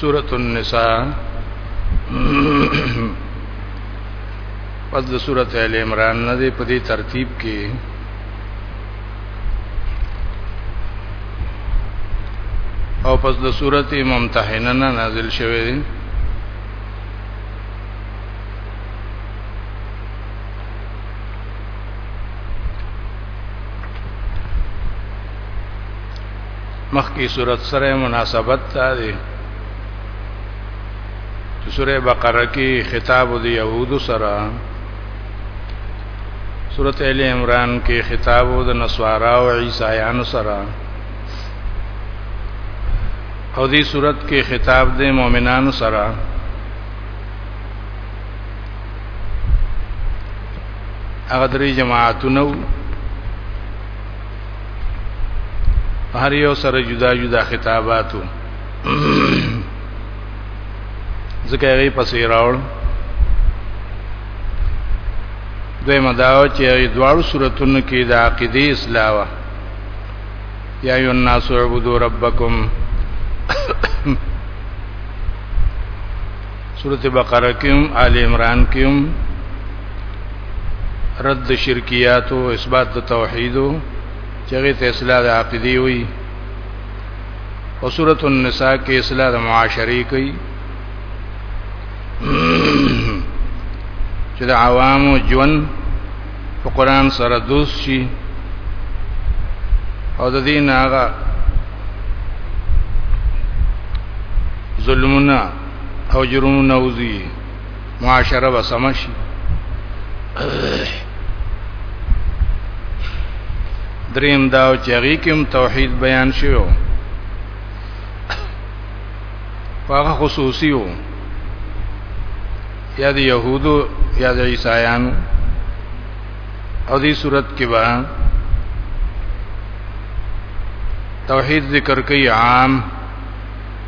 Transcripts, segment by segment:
سورۃ النساء پس د سورۃ ال عمران نه دی په دې ترتیب کې او پس د سورۃ ممتحنه نه نازل شوه دی مخکې صورت سره مناسبت تا دی چې سوره بقره کې خطاب د يهودو سره سوره ال عمران کې خطاب د نصارا او عیسایانو سره او دې صورت کې خطاب د مؤمنانو سره هغه درې جماعتونه هر یو سره جدا جدا خطاباتو ځکه هغه پسې راوړ دوی مداو چې دواړو صورتونو کې د عقیده اصلاح وا یا ایو الناس عبدو ربکم سورته بقره کې هم آل عمران کې هم رد شرکیات او اثبات د توحید چې هغه ته اصلاح د عقیده وي او سورته النساء کې اصلاح د معاشري کوي چې د عوامو ژوند په قران سره دوست شي او د دین هغه ظلمونه او جرونو نوزی معاشره به سمشي دریم دا چې هغه کوم توحید بیان شوی هغه خصوصي وو یا د يهودو یا د عیسایانو او دې صورت کې به توحید ذکر کوي عام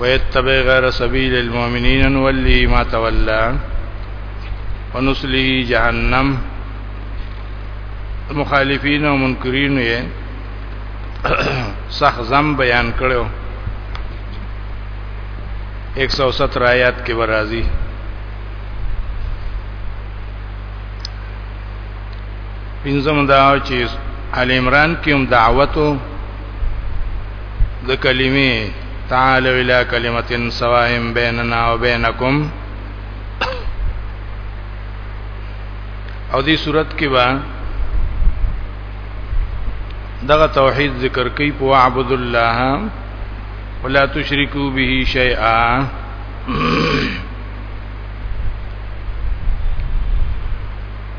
ويتبع غير سبيل المؤمنين نولي ما تولى ونصلي جهنم مخالفین او منکرین یې صح زم بیان کړو 117 آیات کې ورازي پنځم دا چې ال عمران کې هم دعوتو د کلمې تعالو الى کلمه سواء بیننا و بینکم او دې صورت کې با دغه توحید ذکر کوي په عبد الله ولا تشرکو به شیئا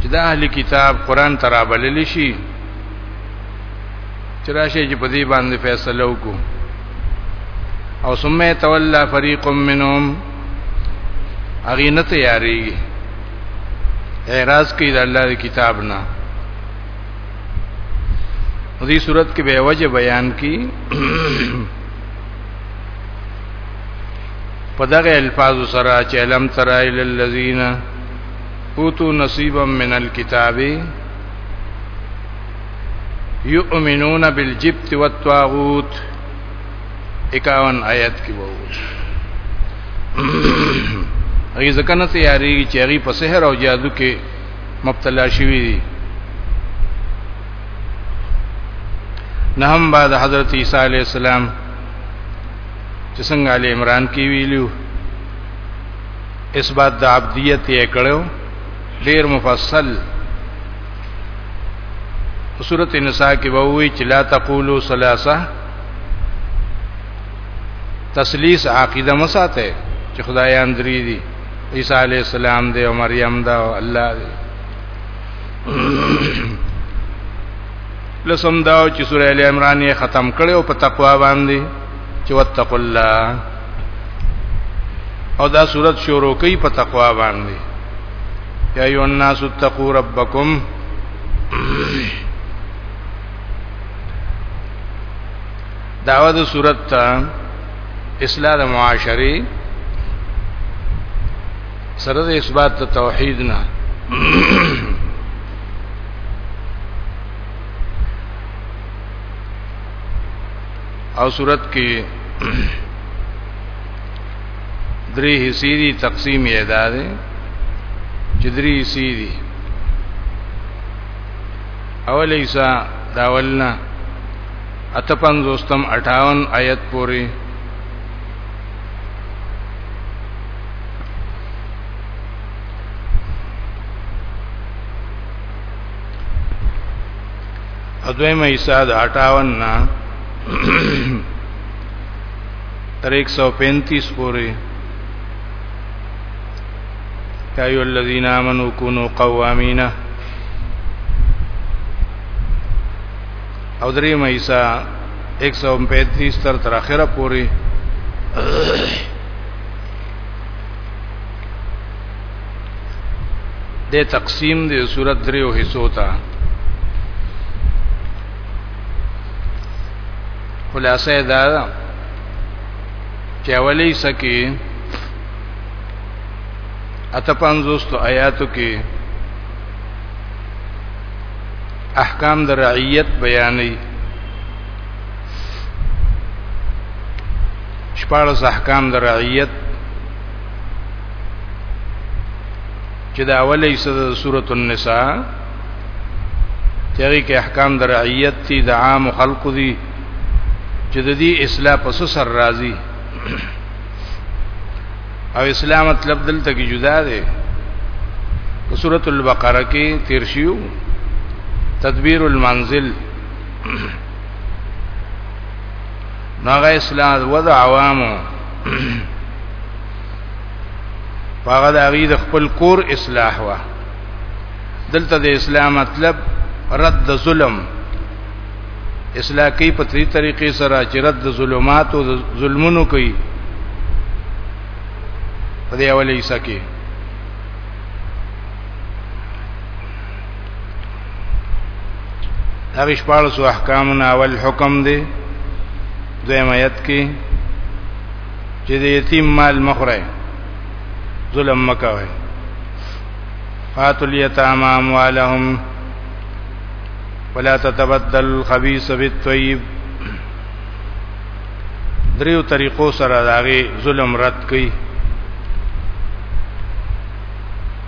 چې د اهل کتاب قران ترابلل شي چې راشي چې په دې باندې فیصله وکړو او ثم تولى فريق منهم اغي نه تیاری اعتراض کوي د الله دی کتاب نه دې صورت کې به وجه بیان کی په دغه الفاظ سره چې لم ترایل الذین اوتو نصیبا من الكتاب یؤمنون بالجبت والطاغوت 51 آیات کې وو هغه ځکه نه تیاری چې هغه په سحر او جادو کې مبتلا شوی دي نه هم بعد حضرت عیسی علی السلام چې څنګه علی عمران کې ویلو اثبات د عبدیت یې کړو ډیر مفصل سورۃ النساء کې به وی چې لا تقولوا ثلاثه تسلیث عقیده مساته چې خدایان درې دي عیسی علی السلام دی او مریم دا او الله دی لسم دا چې سورہ ال عمران یې ختم کړو په تقوا باندې چې وتقوا الله او دا صورت شروع کوي په تقوا باندې یا ایو الناس اتقوا ربکم داوا د صورت ته اصلاح د معاشري سره د اثبات د توحید نه او صورت کې درې حصے دي تقسیم یې ادا دي چې درې حصے دي اول حصہ دا ولنا اتپن دوستم 58 آیت پوری او دویمه حصہ د 58 نه تر 135 پورې یا ایو الذین آمنو کونو قوامین او درې مېسا 135 تر تر اخره پورې د تقسیم د صورت دریو حصو ته خلاصه دا چې اولی سکی اته پنځوستو آیاتو کې احکام د رعیت بیانې شپږ احکام د رعیت چې دا اولې صد سورۃ النساء چېرې کې احکام د رعیت دي د عام خلق دي چې د دې اصلاح پس سر راضي او اسلام مطلب دلته کې جدا دی په سورۃ البقره کې تیر شیو تدبیر المنزل ناغه اسلام وضع عوامو پاغه د هغه د خپل کور اصلاح وا دلته د اسلام مطلب رد ظلم اصلاح کوي په تری طریقې سره چې رد ظلمات او ظلمونو کوي په دې اولې حصہ کې دا شپږ سو احکام نه اول حکم دی دویم آیت کې چې د یتیم مال مخره ظلم مکوي فاتل یتاما اموالهم ولا تتبدل الخبيث بالطيب دریو طریقو سره داغه ظلم رد کړي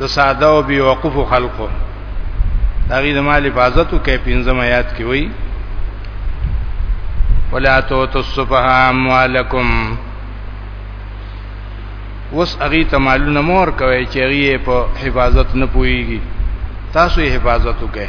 د ساده او بیوقوف خلقو هغه د مال حفاظت او کې پنځم آیات کې وایي ولا توتوا السفهاء اموالکم وس اغي تمالونه مور کوي چې اغي په حفاظت نه پويږي تاسو یې حفاظت وکړئ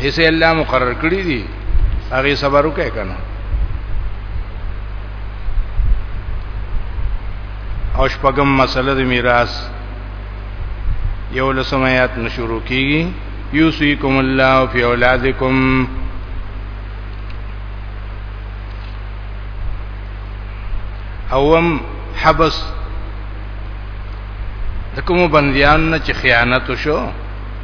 هیڅ الله مقرر کړی دی هغه صبر وکړي کنه او شپږم مسله د میراث یو لسم آیات نشورو کیږي یوسیکم الله فی اولادکم اوم حبس د کوم بندیان نه چې خیانت وشو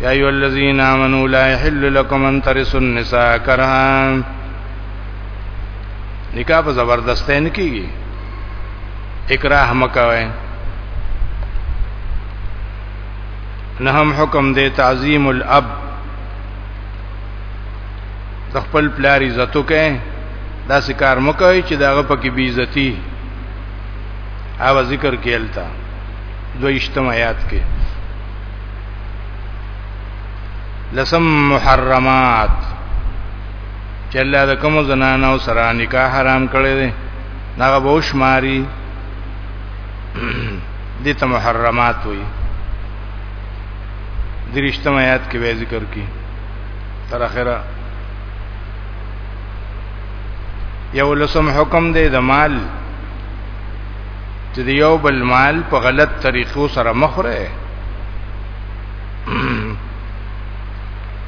یا ایو الذین آمنوا لا یحل لكم ان ترثوا النساء کرها نکاح په زبردست نه کیږي اکراه مکوئ نهم حکم دی تعظیم الاب د خپل پلار عزت وکئ دا سکار مکوئ چې داغه پکې بی عزتی او ذکر کېلتا دویشتم آیات کې لسم محرمات چې الله د کوم زنانه او سره نکاح حرام کړی دی هغه به شماري دي ته محرمات وي درشتم آیات کې به ذکر کی تر اخره یو لسم حکم دی د مال چې د یو بل مال په غلط طریقو سره مخره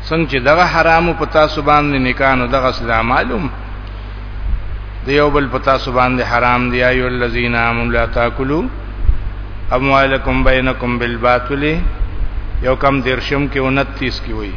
څنګه چې دغه حرامو په تاسو باندې نکانو دغه اسلام معلوم د یو بل په تاسو باندې حرام دی ایو الذین آمنوا لا تاکلوا اموالکم بینکم بالباطل یو کم درشم کې 29 کې وایي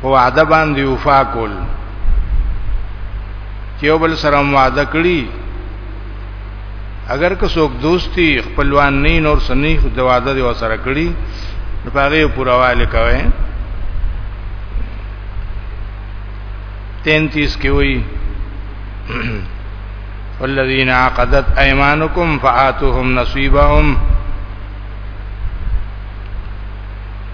په وعده باندې وفا کول چې یو بل سره وعده کړی اگر که څوک دوستي خپلوان نه نور سنې خو د وعده دی وسره کړی نو هغه پورواله کوي 33 کې وایي والذین عقدت ايمانکم فآتوهم نصيبهم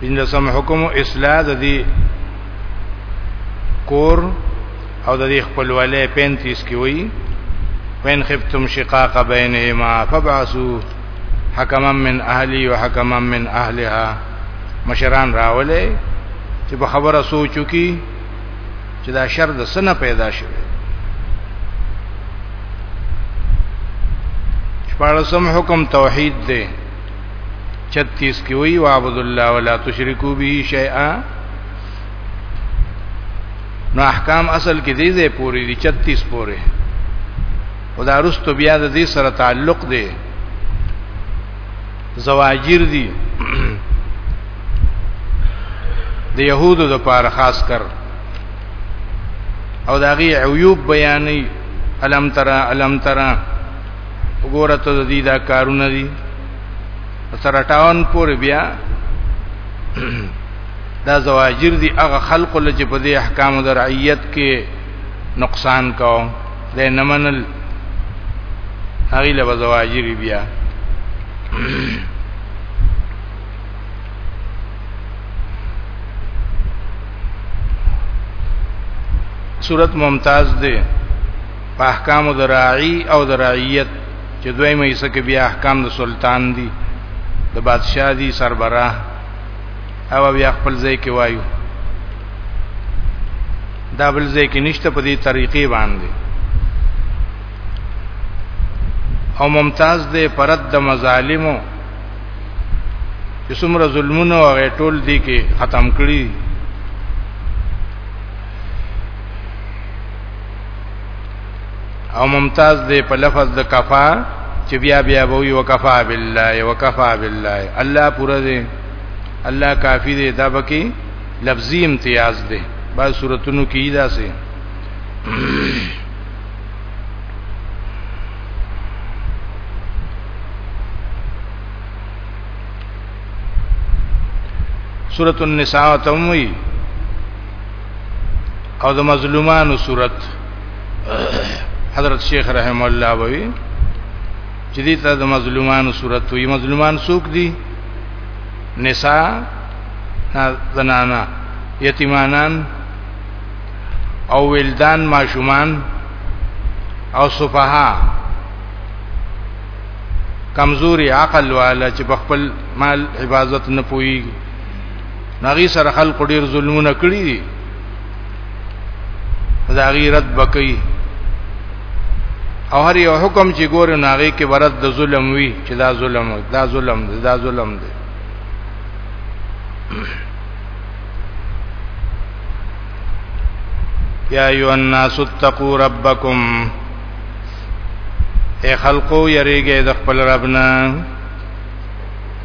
پنځه سم حکم اصلاح د دې کور او د دې خپلوالې 35 کې وایي وین خفتم شقاق بینهما فبعثوا حکما من اهلی و حکما من اهلها مشران راولې چې په خبره سوچو کې چې دا شر د سنه پیدا شوه شپارسم حکم توحید دی 36 کې وی وعبد الله ولا تشرکو به شیئا نو احکام اصل کې دې دې پوری دي 36 پوری خدا رست بیا د دې سره تعلق دی زواجر دي د يهودو د پاره خاص کر او داغي عيوب بیانې الم ترى الم ترى وګوره ته د دې دا کارونه دي سره ټاون پورې بیا دا زواجر دي هغه خلق له چې په دې احکام د رعیت کې نقصان کاو د نمنل هغه له زواجر بیا صورت ممتاز دی په احکام د راعي او د رعیت چې دویمه یې سکه بیا احکام د سلطان دي د بادشاہ دي سربراه او بیا خپل ځای کې وایو دا بل ځای کې نشته په دې طریقې باندې او ممتاز دې پرد د مظالمو چې څومره ظلمونه او ټول دي کې ختم کړی او ممتاز دی په لفظ د کفا چې بیا بیا به وي وکفا بالله وکفا بالله الله پورا دی الله کافی دی دا بکی لفظی امتیاز دی بعض صورتونو کې دا سي سورۃ النساء تموی او د مظلومانو صورت حضرت شیخ رحم الله وی چې دې ته د مظلومانو صورت وی مظلومان څوک دي نساء زنانا یتیمانان او ولدان ماشومان او صفها کمزوري عقل والا چې په خپل مال حفاظت نه پوي ناغي سره خلق ډیر ظلمونه کړی دي دا غیرت بکی او هر یو حکم چې ګور ناغي کې ورد د ظلم وی چې دا ظلم دا ظلم دا ظلم دی یا ایو الناس اتقوا ربکم اے خلقو یریږئ د خپل ربنا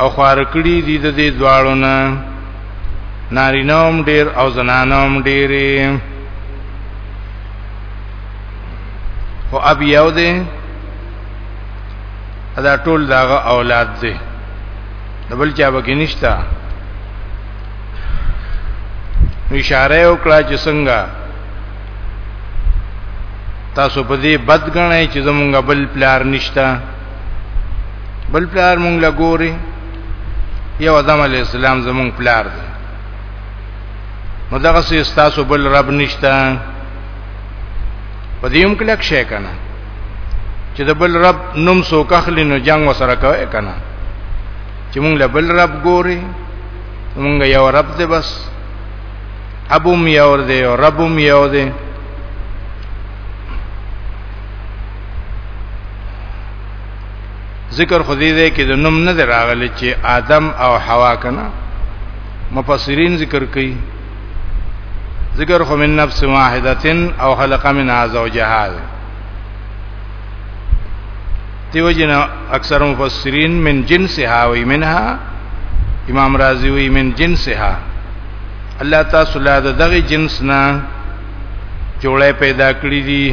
او خوار کړی دی د دې دواړو نه نارینوم ډیر او زنانوم ډیرې خو اب یو دی دا ټول داغه اولاد دی د بل چا بګی نشتا اشاره وکړه چې څنګه تاسو په دې بدګنئ چې زمونږ بل پلار نشتا بل پلار مونږ لا ګوري یو آدم علی السلام زمونږ پلار دی نو دغه سي تاسو بل رب نشته په دې هم کلک شي کنه چې د بل رب نوم سو کخلی نو جنگ وسره کوي کنه چې مونږ له بل رب ګوري مونږ یو رب دې بس ابوم یو دې او ربوم یو دې ذکر خو دې ده کې د نوم نه راغلی چې آدم او حوا کنا مفسرین ذکر کوي ذکر خو من نفس واحدتن او خلق منها زوجها دیو جن اکثر مفسرین من جنسها وی منها امام رازی وی من جنسها الله تعالی دغه جنس نه جوړه پیدا کړی دي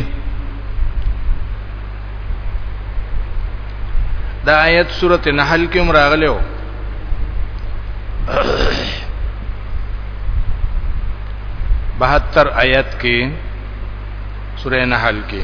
دا آیت سورته نحل کې هم راغلو بہتر آیت کې سورہ نحل کې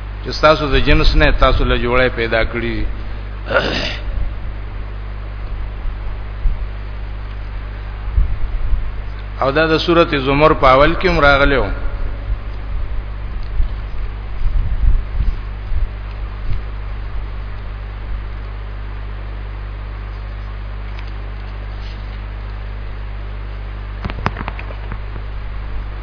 چې تاسو د جنس نه تاسو له جوړه پیدا کړی او دا د سورته زمر په اول کې مراغلو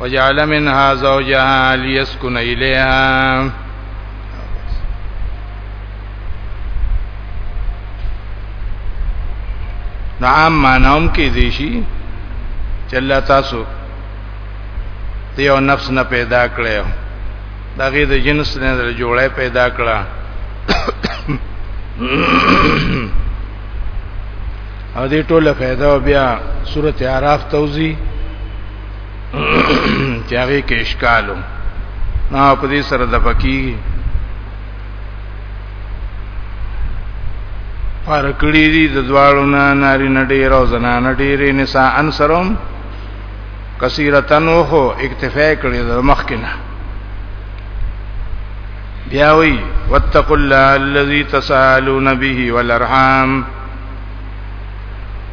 وجعل منها زوجها ليسكن إليها نعم مانوم کې دي شي چې الله تاسو دیو نفس نه پیدا کړو دغه د جنس نه جوړه پیدا کړه او دې ټوله فائدہ بیا سورته اعراف توضیح چې هغه کې اشکالو نه په دې سره د پکی فرقړي دي د دواړو نه ناری نډیر او زنا نډیرې نساء انصرم کثیرتن وو اکتفا کړی د مخکنه بیا وی واتقوا الله الذي تسالون به والارحام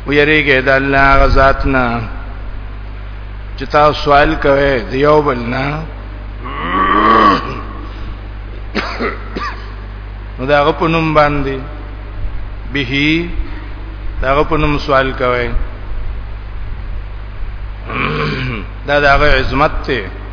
ویریږئ د الله غزاتنا چې تاسو سوال کوئ د یو بل نه نو دا غو پنوم باندې به دا غو پنوم سوال کوي دا دا غو عظمت ته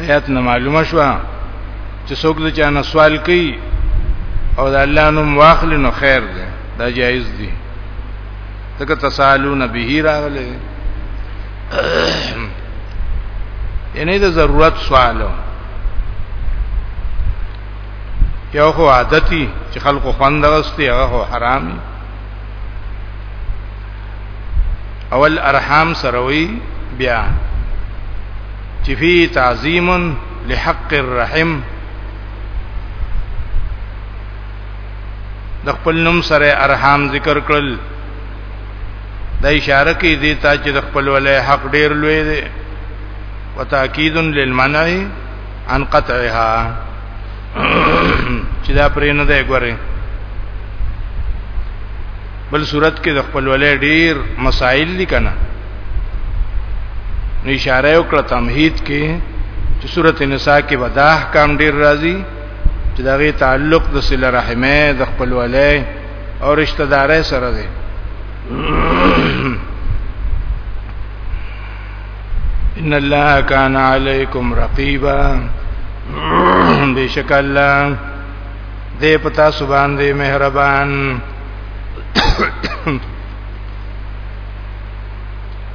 آیات نه معلومه شو چې څوک د چا نه سوال کوي او د الله نوم واخلي نو خیر دی دا جایز دی ځکه تسالون به راغله یعنی د ضرورت سوالو یو خو عادتي چې خلکو خوند غوستي هغه حرامي اول ارحام سروي بیا چې فی تعظیم لحق الرحم د خپل نوم سره ارحام ذکر کړل د اشاره کې دي ته چې د خپل ولې حق ډیر لوی دی وتاکید للمنع عن قطعها چې دا پرې نه دی ګوري بل صورت کې د خپل ولې ډیر مسائل دي کنه نو اشاره یو کړه تمهید کې چې سورته نساء کې ودا احکام ډیر راځي چې دا غي تعلق د صل رحمه د خپل ولې او رشتہ دارې سره دی ان الله کان علیکم رقیبا بیشک الله دې پتا سبحان دې مهربان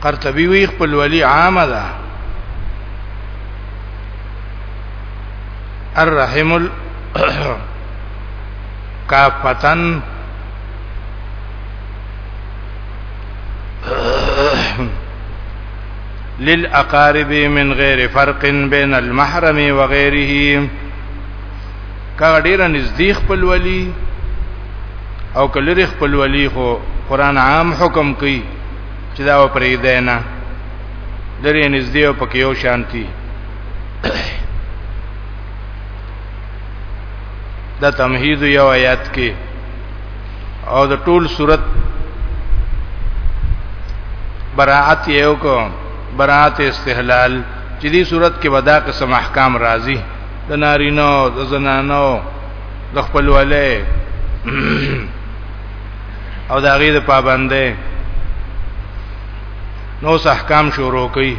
قرطبي وی خپل ولی عام ده الرحم ال کافتن للاقارب من غیر فرق بین المحرم وغیره کا ډیر نزدې خپل ولی او کلری خپل ولی خو قران عام حکم کوي چې دا پرې دی نه لري نږدې او پکې یو شانتي دا تمهید یو آیات کې او د ټول صورت براءت یو کو براءت استحلال چې دې صورت کې ودا قسم احکام راځي د نارینو د زنانو د خپلوالې او د هغه د پابندې نو احکام شروع کړي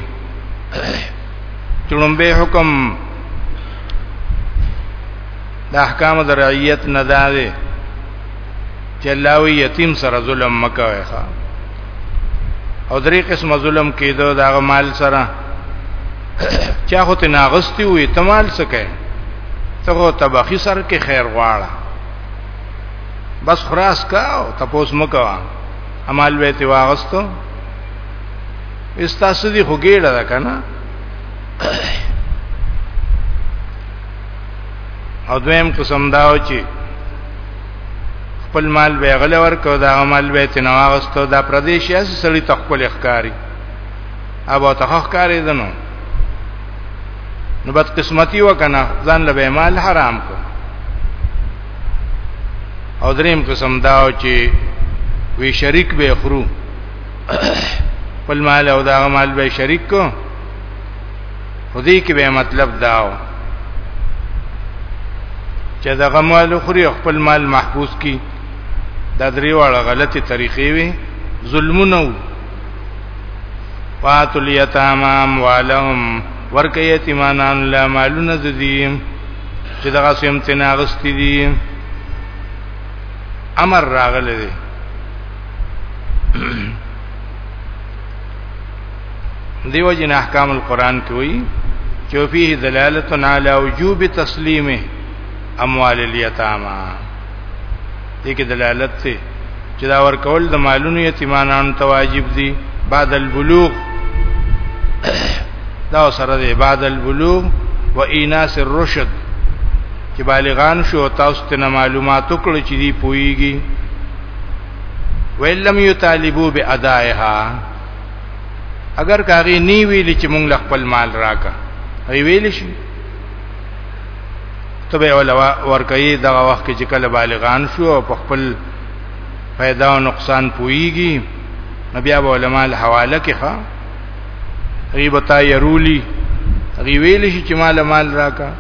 چړمبه حکم د احکام د رعیت نه ده چې الله وی یتیم سره ظلم مکوي ښا او درې قسمه ظلم کېدو دا مال سره چا خو ته ناغستی وي تمال سکه ته خو تبخی سر کې خیر غواړه بس خراس کا او تپوس مکوا عمل به تی واغستو استاسو دی خو ګیړه ده کنه او دویم قسم داو چې خپل مال به غل ورکو دا مال به تنواغستو دا پردیش یا سړی تخپل اخکاری ابا تخخکاری دنو نو بد قسمتی وکنه ځان له مال حرام کو او دریم قسم داو چې وی شریک به خرو خپل مال او دا مال به شریک کو خو دې کې به مطلب داو چې دا غمال خوري خپل مال محفوظ کی دا درې واړه غلطي طریقې وي ظلمونه وات الیتاما والهم ورکه یتیمانان لا مالونه ذی چې دا سم تناغست دي امر راغله دي دیو جن احکام القرآن کې وایي چې فيه دلالت علی وجوب تسلیم اموال الیتاما دې کې دلالت ته چې دا ورکول د مالونو یتیمانانو ته واجب دي بعد البلوغ دا سره دی بعد البلوغ و ایناس الرشد چې بالغان شو تاسو ته معلومات وکړي چې دی پويږي ویلم یطالبو بادایها اگر کاغي نی ویلی چې مونږ خپل مال راکا وی ویل شي ته به ولوا ورکې دغه وخت کې چې کله بالغان شو او په خپل پیدا او نقصان پويږي بیا به علماء حواله کې ښا غیبتا يرولی غي ویل شي چې مال مال راکا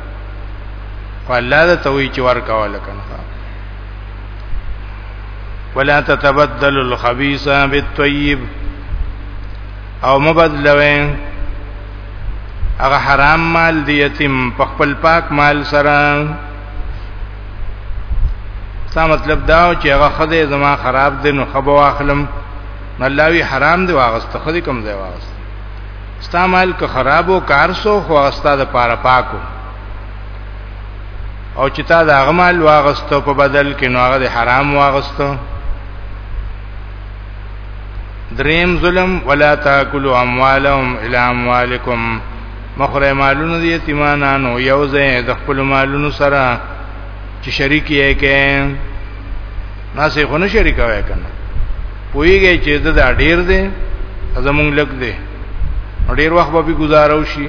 فالله ته وی چې ورکا ولکنه ولا تتبدل الخبيث بالطيب او مبدلوي هغه حرام مال دی یتیم په خپل پاک مال سره سا مطلب دا چې هغه خدای زما خراب دی نو خبو واخلم ملاوی حرام دی واغست خدای کوم دی واغست ستا مال که خرابو کار سو خو استاد پاره پاکو او چې تا د هغه مال واغستو په بدل کې نو هغه د حرام واغستو دریم ظلم ولا تاکلوا اموالهم الى اموالکم مخره مالونو دي یتیمانانو یو ځای د خپل مالونو سره چې شریک یې کې ناسې خو نه شریک وای کنه پویږي چې دا ډیر دی زمونږ لګ دی ډیر وخت به گزارو شي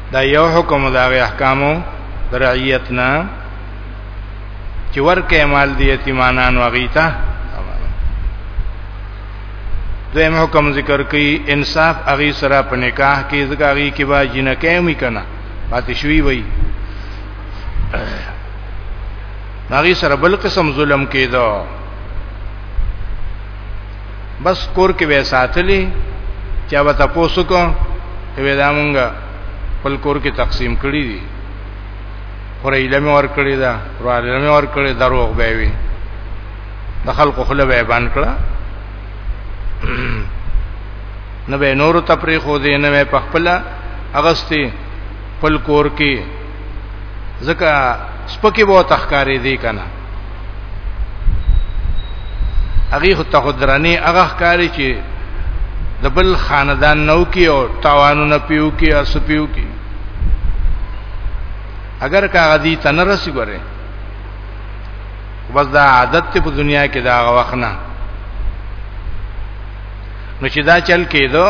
دا یو حکم دا غي احکامو درعیتنا چې ورکه مال دی یتیمانان وغیتا دویم حکم ذکر کوي انصاف اغي سره په نکاح کې ځکه اغي کې با جنکه مې کنا پاتې شوی وای اغي سره بل قسم ظلم کېدو بس کور کې به ساتلی چا به تاسو کو ته به دا مونږه خپل کور کې تقسیم کړی دي خورې علم ور کړی دا ورار علم ور کړی دروغ به وي د خلکو خله به باندې کړه نه به نور تفریخ و دې نه په خپل اغستی خپل کور کې ځکه سپکه وو تخکاری دی کنه هغه خو تخدرانی هغه کاری چې د بل خاندان نو کې او تاوانونه پیو کې او سپیو کې اگر کا غدی تنرس ګره بس دا عادت ته په دنیا کې دا وخت نه نو چې دا چل کېدو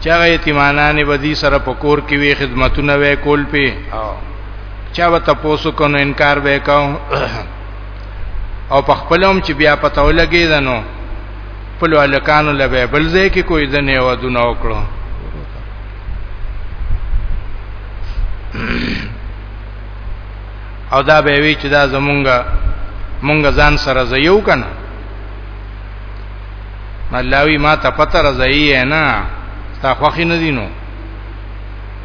چې هغه یتیمانانه بدی سره پکور کې وی خدمتونه وکول پی او چا وته پوسو کو نو انکار وکاو او په خپلوم چې بیا پته ولګی دنو خپل الکانو له بل ځای کې کوی د نه ودونه وکړو او دا به وی چې دا زمونږه مونږه ځان سره زیو کنه ملاوی ما ته پته راځي نه تا خوخي نه دینو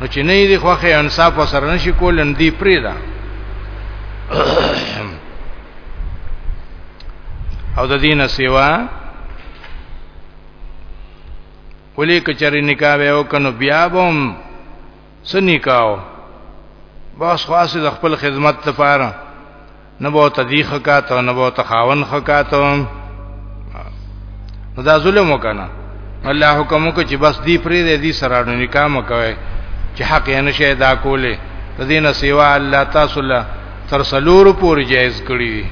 نو چې نه دی خوخه انصاف وسره نشي کول ان دی پری دا او د دینه سیوا ولی کچری نکاح به او کنو بیا بم سنیکاو بس خاصه د خپل خدمت لپاره نه به ته دی خکاته نه به ته خاون خکاته دا ظلم وکنه الله حکم وکړي چې بس دی پرې دې دې سره نو نکاح مکوي چې حق یې نشه ادا کولې د دې نه سیوا الله تاسو له تر سلور پورې جایز کړی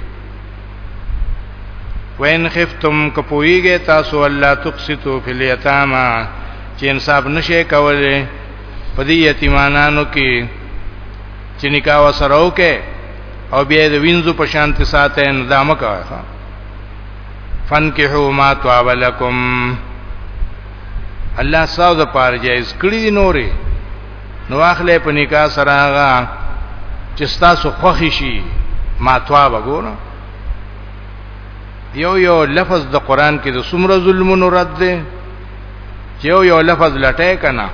وین خفتم کپویږي تاسو الله تقسطو فی الیتاما چې انصاف نشه کولې په دې یتیمانانو کې چې نکاح وسره وکې او بیا د وینځو په شانتي ساته نه دامه کوي فنکحو ما طاب لكم الله ساو د پاره جایز کړی دی نورې نو اخلې په نکاح سره هغه چې تاسو خوښی شي ما طاب ګورم یو یو لفظ د قران کې د سمره ظلمونو رد دی یو یو لفظ لټه کنا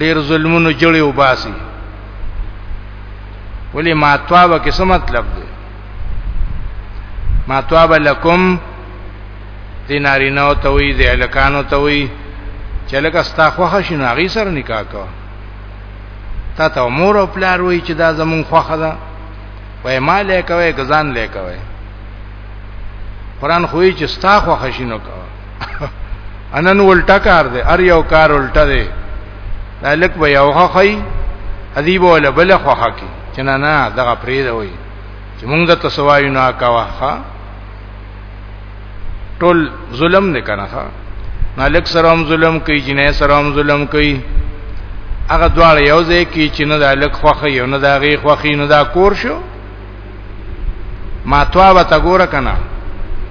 ډیر ظلمونو جوړي وباسي ولی ما طاب کې څه مطلب دی ما طاب لکم دینارینو ته وی دی الکانو ته وی چې لکه ستا خوخه شنو هغه سره نکاح کو تا ته مور او پلار وی چې دا زمون خوخه ده وای ما لیکوي غزان لیکوي قران خوې چې ستا خوخه شنو کو انن ولټا کار دی ار یو کار ولټا دی لک به یو خخی ادیب ولا بل خخه کی چې نه نه دغه پرې دی وای چې موږ د تسوایو نه کاوه ها ټول ظلم نه کنه ها مالک سره هم ظلم کوي جنې سره هم ظلم کوي هغه دواړه یو ځای کې چې نه د الک خوخه یو نه د هغه خوخه نه دا کور شو ما توا وته ګوره کنه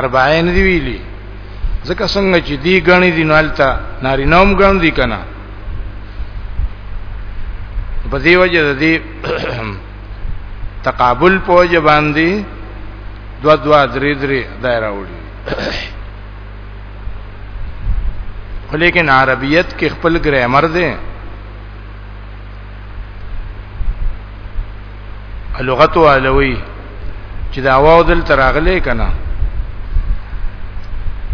اربعین دی ویلی ځکه څنګه چې دی غنی دی نالتا ناری نوم غن دی کنه په دی وجه د دې تقابل په وجه باندې دوا دوا درې درې دایره وړي خو لیکن عربیت کې خپل ګرامر دی لغت والوي چې دا واو دل تراغلې کنا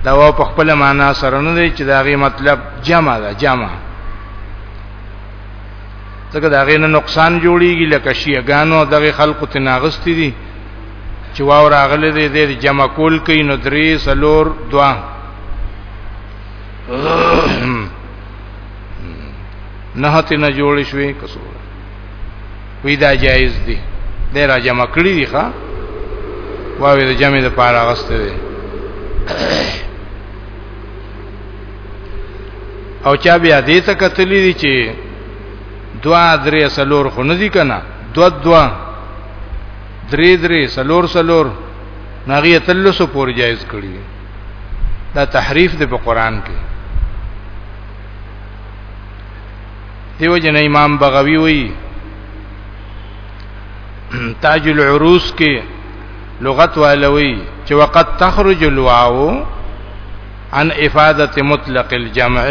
دا واو په خپل معنا سره نه دی چې دا غي مطلب جمع ده جمع ځکه دا غي نه نقصان جوړيږي لکه شيګانو دغه خلق ته ناغستی دي چې واو راغلې دي د جمع کول کوي نو درې سلور دوا نه ته نه جوړ شوي کسو وی دا جایز دی د را جمع کړی دی ښا واوی د جمع د پاره غسته دی او چا بیا دې ته کتلې دي چې دوا درې سلور خو نه دي کنه دوا دوا درې درې سلور سلور نغیه تلسو پور جایز کړی دا تحریف دی په قران کې دیو جن امام بغوی وی تاج العروس کې لغت والوی چې وقت تخرج الواو عن افاده مطلق الجمع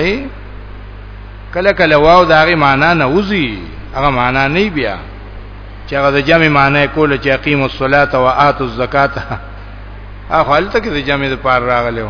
کله کله واو داغه معنا نه وزي هغه معنا نه بیا چې هغه د جمع معنی کول چې اقیم الصلاۃ و آتوا الزکات اخو هلته کې د جمع د پار راغلو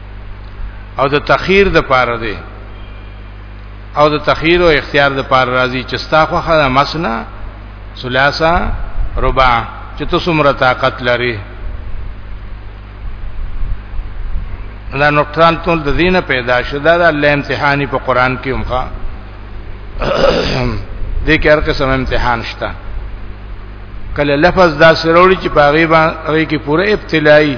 او د تخیر د پاره دی او د تخیر او اختیار د پاره راځي چې ستا خو خدای مسنا ثلاثه ربع چې تاسو مره طاقت لري دا نقطان ټول د دینه پیدا شو دا د الله امتحاني په قران کې همخا دې کې هر قسم امتحان شته کله لفظ دا سروړي چې پاغي باندې کې پوره ابتلایي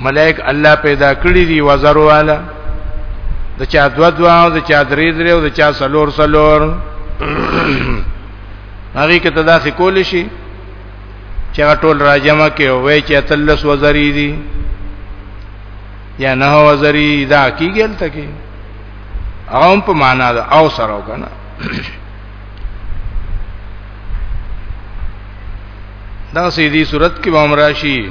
ملائک الله پیدا کړی دی وزر والا د چا دو دو او د چا درې درې او د چا سلور سلور هغه کې تداسې کول شي چې ټول راجمه کې وای چې تلس وزری دي یا نه وزری دا کیږي تل کې اوم په معنا دا او سره وکنه دا سیدی صورت کې به امراشي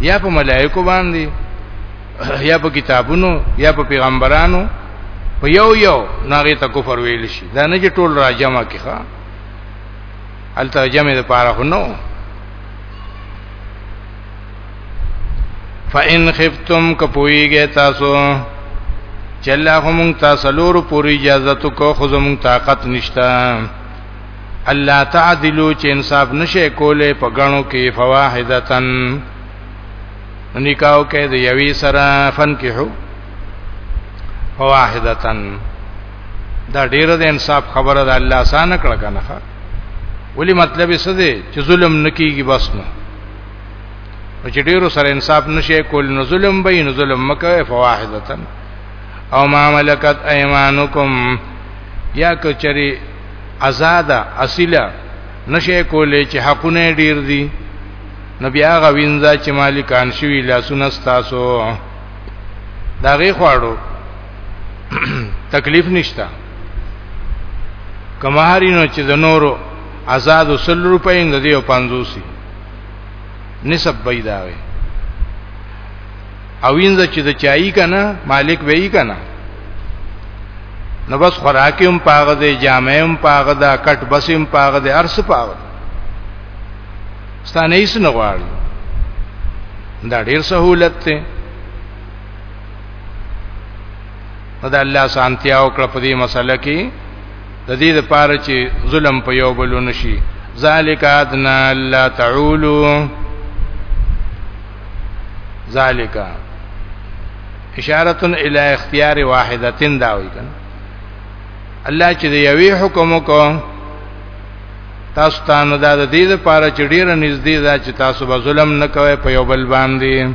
یا په ملائکو باندې یا په کتابونو یا په پیغمبرانو په یو یو ناغه ته کفر ویل شي دا نه چې ټول راجمه کیخه ال ترجمه د پاره خو نو فإن خفتم کپویږي تاسو چې الله هم تاسو لور پوری اجازه تو کو خو زمون طاقت نشته الله تعدلو چې انصاف نشي کوله په غنو کې فواحدتن نکاو کې د یوي سره فن کې هو فواحدتن دا ډیر د انصاف خبره ده الله آسان کړ کنه ولی مطلب یې څه دی چې ظلم نکېږي بس نو نو چې ډیرو سره انصاف نشي کول نو ظلم به نو ظلم مکه فواحدتن او ما ملکت ايمانکم یا کچری آزاده اصله نشه کولې چې حقونه ډیر دي نو بیا غوینځه چې مالکان شوی لاسونه ستاسو دا غي خواړو تکلیف نشتا کمهارینو چې د نورو آزاد وسل روپۍ نه دی او 50 نسب پیدا وي او وینځه چې د چای کنه مالک وی کنه نو بس خوراکي هم پاغه دي جامې هم پاغه ده کټ بس هم پاغه دي ارس پاغه ستانه هیڅ نه غواړي دا ډیر سہولت ته دا الله سانتیا او کړ په دې مسله کې د دې لپاره چې ظلم په یو بل نشي ذالک ادنا لا تعولوا ذالک اشاره الی اختیار واحدتن دا وی کنه الله چې دی یوی حکم کو تاسو ته نو دا د دې لپاره چې ډیر نږدې ده چې تاسو به ظلم نه کوئ په یو بل باندې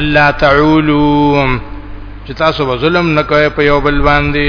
الله تعولو چې تاسو به ظلم نه کوئ په یو بل باندې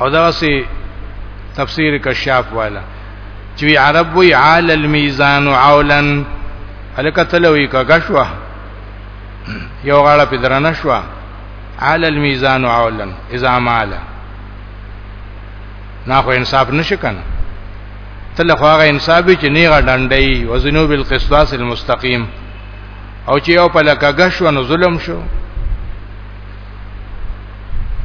او دا سي تفسیر کشاف والا چې عرب وی عال المیزان عولا الکه تلوي کګه شو یو غاړه په درنه شو عال المیزان عولا اذا مالا نه خو انصاف نشي کنه تل خو هغه انصاف چې نیغه ډنډي وزنو بالقسطاس المستقیم او چې یو په لکه غشو نو ظلم شو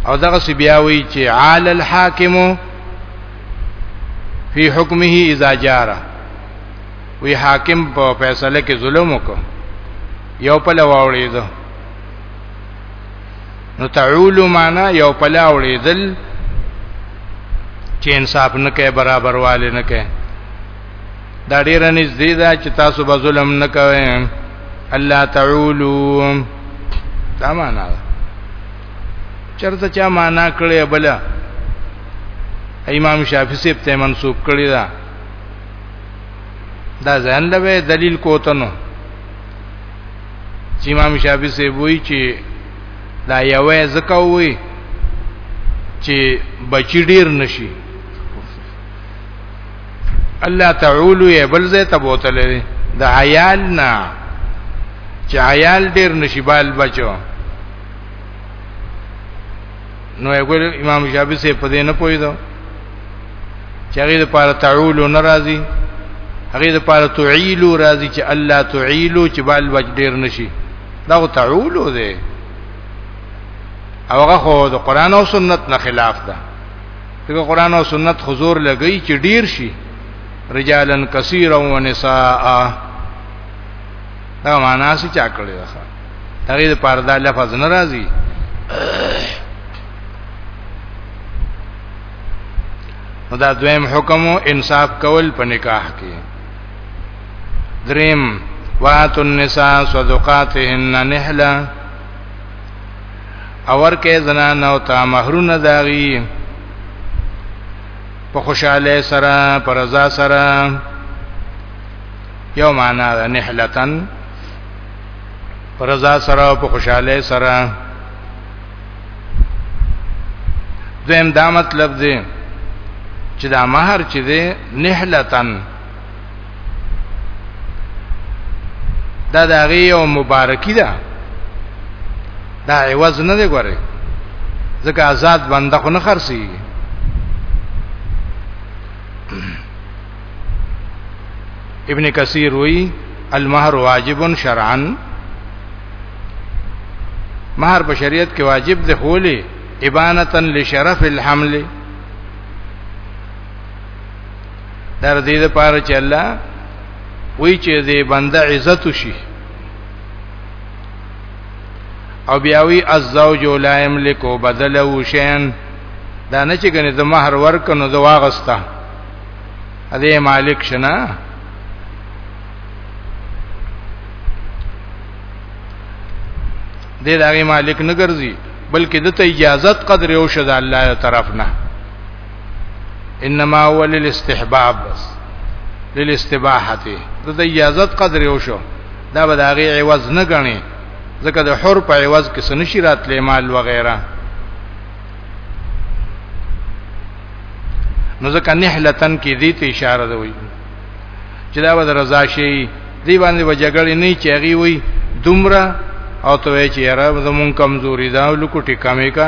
او دغه سی بیا وی چې عال الحاکم فی حکمه اذا جار وی حاکم په فیصله کې ظلم وکړ یو په لواوړې ده نو تعول معنا یو په لواوړې دل چې انصاف نه کوي برابر والي نه کوي دا ډیر نږدې ده چې تاسو به ظلم نه کوئ الله تعولو دا معنا ده چرته چا معنا کړې بل امام شافعي سیب ته منسوب کړی دا دا ځان له دلیل کوتنو چې امام شافعي سیب وایي چې دا یوه زکه وایي چې بچی ډیر نشي الله تعالی یې بل ځای ته بوتلې د عیال نه چې عیال ډیر نشیبال بچو نو یو امام شافعي سه په دې نه پوي دو چې هغه د پاره تعول ناراضي هغه د پاره تعیل راضي چې الله تعیل چې بال بچ ډیر نشي دا تعول دی او هغه خو د قران او سنت نه خلاف ده دغه قران او سنت حضور لګی چې ډیر شي رجالن کثیرا و نساء دا معنا څه چا کړی دا هغه د پاره دا لفظ ناراضي دا دویم حکم انصاف کول په نکاح کې دریم وات النساء صدقاتهن نحلا اور کې زنان او تا مہرونه داغي په خوشاله سره پر رضا سره یو معنا ده نحلتن پر رضا سره په خوشاله سره زم دا مطلب دی چې دا مہر چې دی نحلتن دا د هغه یو مبارکي ده دا عوض نه دی ګوره ځکه آزاد بنده خو نه خرسي ابن کثیر وی المہر واجب شرعا مہر په شریعت کې واجب دی خولې ابانتن لشرف الحمل در دې د پاره چې الله وی چې دې بنده عزت وشي او بیاوی الزوج لا یملک بدله شین دا نه چې کنه د مہر ورک نو د واغستا ا دې مالک شنا دې دغه مالک نه ګرځي بلکې د ته اجازت قدر یو شد الله طرف نه انما هو للاستحباب بس للاستباحه د اجازت قدر یو شو دا به دا غي عوض نه غني ځکه د حر په عوض کې سنشي راتلې مال وغیرہ نو ځکه نحلتن کې دې ته اشاره ده وي چې دا به رضا شي دی باندې وجګړې نه چېږي وي دومره او ته چې یاره زمون کمزوري دا لکو ټیکامې کا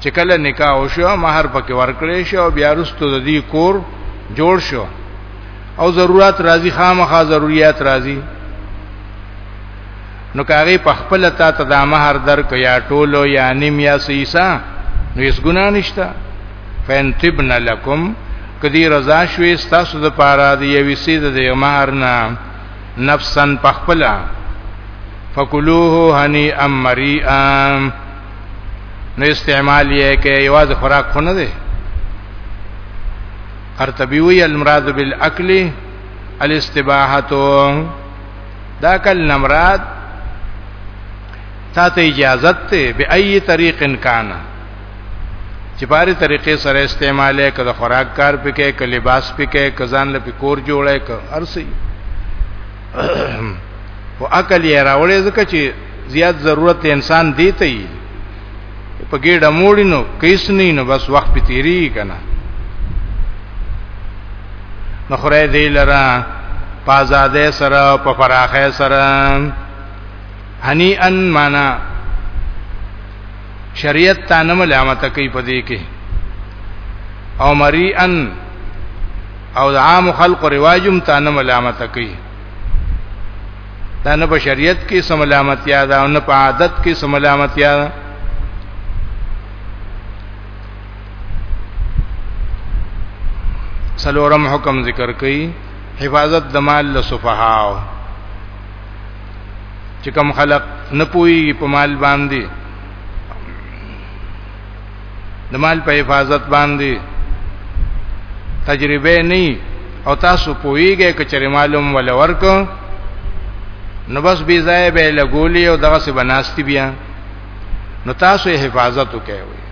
چې کله نکاح وشو مہر پکې ورکړې شو او بیا رستو د دې کور جوړ شو او ضرورت راځي خامخا ضرورت راځي نو کاغه په خپل تا ته د مہر درک یا ټولو یا نیم یا سیسا نو هیڅ ګنا نشته فین تبن لکم کدی رضا شوي ستاسو د پاره دی یوې سید د مہر نه نفسن پخپلا فکلوه هنی ام مریئا نو استعمال یې کې یواز خوراک خو نه دی قرطبی وی المراد بالاکل الاستباحه دا کل نمراد تا ته اجازت ته به ای طریق کان چې پاره طریقې سره استعماله کړه خوراک کار پکې ک لباس پکې ک ځان له پکور جوړه ک ارسي او عقل یې راوړې ځکه چې زیات ضرورت انسان دی ته یي په ګډه موړي نو کیس نه نو بس وخت په تیری کنه نو خره دی لره په آزادې سره په فراخې سره هني ان معنا شریعت ته نه ملامت کوي په دې کې او مری ان او عام خلق رواجم ته نه ملامت کوي دا نه په شریعت کې سملامتیا ده او نه په عادت کې سملامتیا ده سلورم حکم ذکر کړي حفاظت د مال له صفهاو چې کوم خلق نه پوي په مال باندې د مال په حفاظت باندې تجربه نه او تاسو پوهیږئ کچره معلوم ول ورک نو بس بی ځای به لګولې او دغه څه بناستی بیا نو تاسو حفاظت وکوي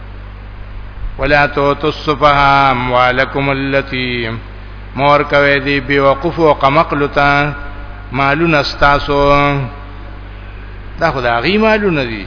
ولا تو تصفها اموالکم اللتی مور کوي دی بی وقف او قمقلتا مالون استاسو دا خدای غي مالونه دي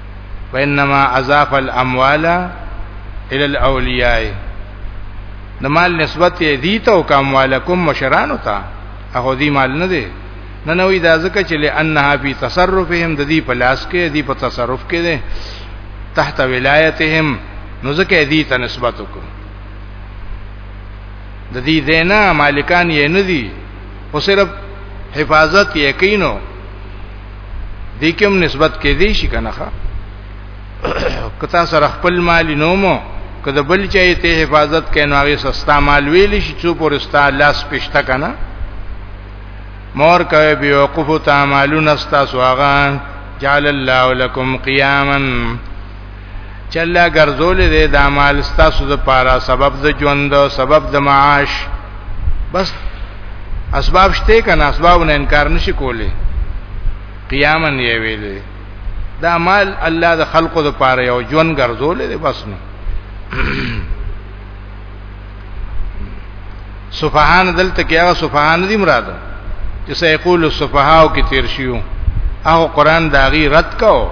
وانما اضاف الاموال الى الاولیاء د مال نسبت دی ته او کوم والکم مشران وتا هغه دی مال نه دی نه نوې دا ځکه چې لانها فی تصرفهم د دې په لاس کې دی په تصرف کې دی تحت ولایتهم نو ځکه دی ته نسبت وکړو د دې دینا مالکان یې نه دي او صرف حفاظت یې کینو دې کوم نسبت کې دی شي کنه ښا کتا سره خپل مال نومو کله بل چا ته حفاظت کینو هغه سستا مال ویل شي چې پورستا لاس پښته کنه مور کوي بي وقوف تعملون استا سواغان جعل الله لكم قياما چې الله ګرځولې دې د مال ستاسو د پاره سبب د ژوند سبب د معاش بس اسباب شته کنه اسباب نه انکار نشي کولی قیاما یې ویلې دا مال الله د خلقو د پاره یو ژوند ګرځولې دې بس نو سفهان دلته کې هغه سفهان دي مراد چې سيقول السفهاء کې تیر شيو هغه قران داغي رد کاو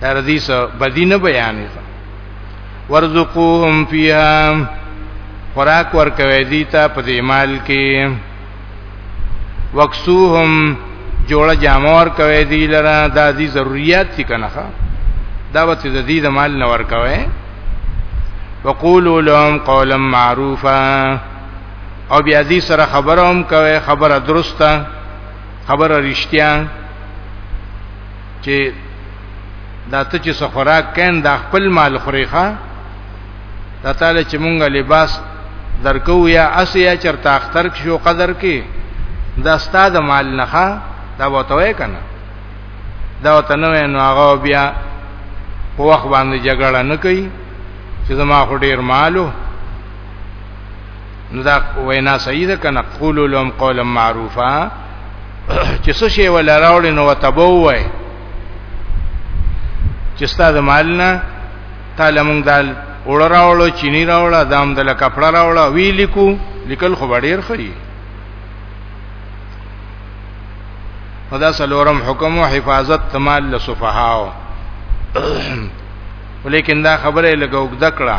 دا ردی سو بدینه بیانې ورزقوهم فیها خوراک ورکوي دي ته په دې مال کې وکسوهم جوړه جامه ورکوي دي لره د دې ضرورت دي کنه دا وته د دې د مال نه ورکوي وقولوا لهم قولا معروفا او بیا دې سره خبره هم کوي خبره درسته خبره رښتیا چې دا ته چې سخوراک کین دا خپل مال خوريخه دا تعالی چې مونږه لباس درکو یا اسیا چرته اختر شو قدر کې دا ستاد مال نه ښه دا وتوي کنه دا وته نو نو هغه بیا په وخت باندې جګړه نه کوي چې زما خو ډیر مالو نو دا وینا صحیح ده کنه قولوا لهم قولا معروفا چې څه شی ولا راوړي نو وتبوي چې ستاسو مالنا تعالی مونږ دال وړ راوړو چینی راوړو دام دل کپڑا راوړو وی لیکو لیکل خو ډیر خري خدا سلورم حکم او حفاظت تمال لصفهاو ولیکن دا خبره لګوګ دکړه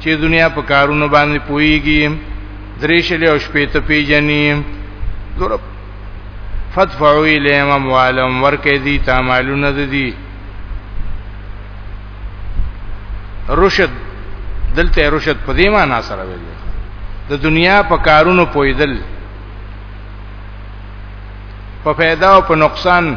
چې دنیا په کارونو باندې پويږي درې شلې او شپې ته پیجنې دور فتفعوا الیهم اموالهم ورکې دي تعاملونه دي رشد دلته رشد په دې معنی سره ویل د دنیا په کارونو پویدل په فایده او په نقصان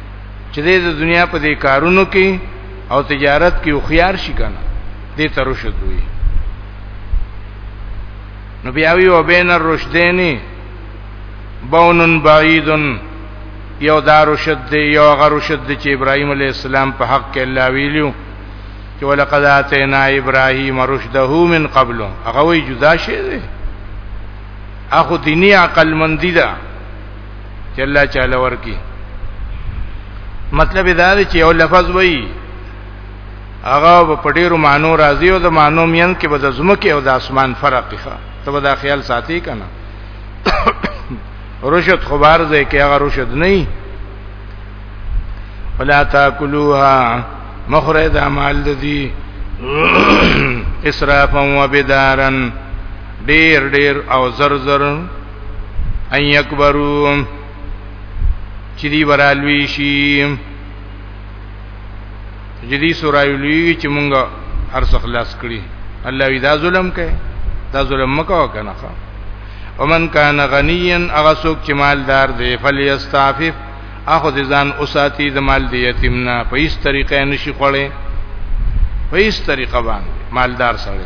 چې د دنیا په دې کارونو کې او تجارت کې خوخيار شي کنه دې ته رشد وي نو بیا وی وبین الرشدین بونن بعیدن یو دار رشد دی یو غر رشد دی چې ابراهیم علی السلام په حق کې الله ویلو چې ولقد اتینا ابراهیم رشده من قبل هغه وی جدا شي دی اخو دینی عقل مندی ده چې الله چاله ورکی مطلب دا دی چې یو لفظ وایي هغه په ډیرو مانو راځي او د مانو مین کې به د زمکه او د اسمان فرق دی ته به دا خیال ساتي کنه رشد خبر زه کې هغه رشد نه ولا تاكلوها مخرج مال ددی اسرافا وبدارا ډیر ډیر او زر زر ان یکبرو چې دی برالوی شي چې دی سورایلوی چې مونږه هر څه خلاص کړی الله وی دا ظلم کوي دا ظلم مکو کنه ومن کان غنیا هغه څوک چې مالدار دی فلیستعفف اخو ځان اوساتی د مال دی یتیمنا په هیڅ طریقې نشي خړې په هیڅ طریقه باندې مالدار سره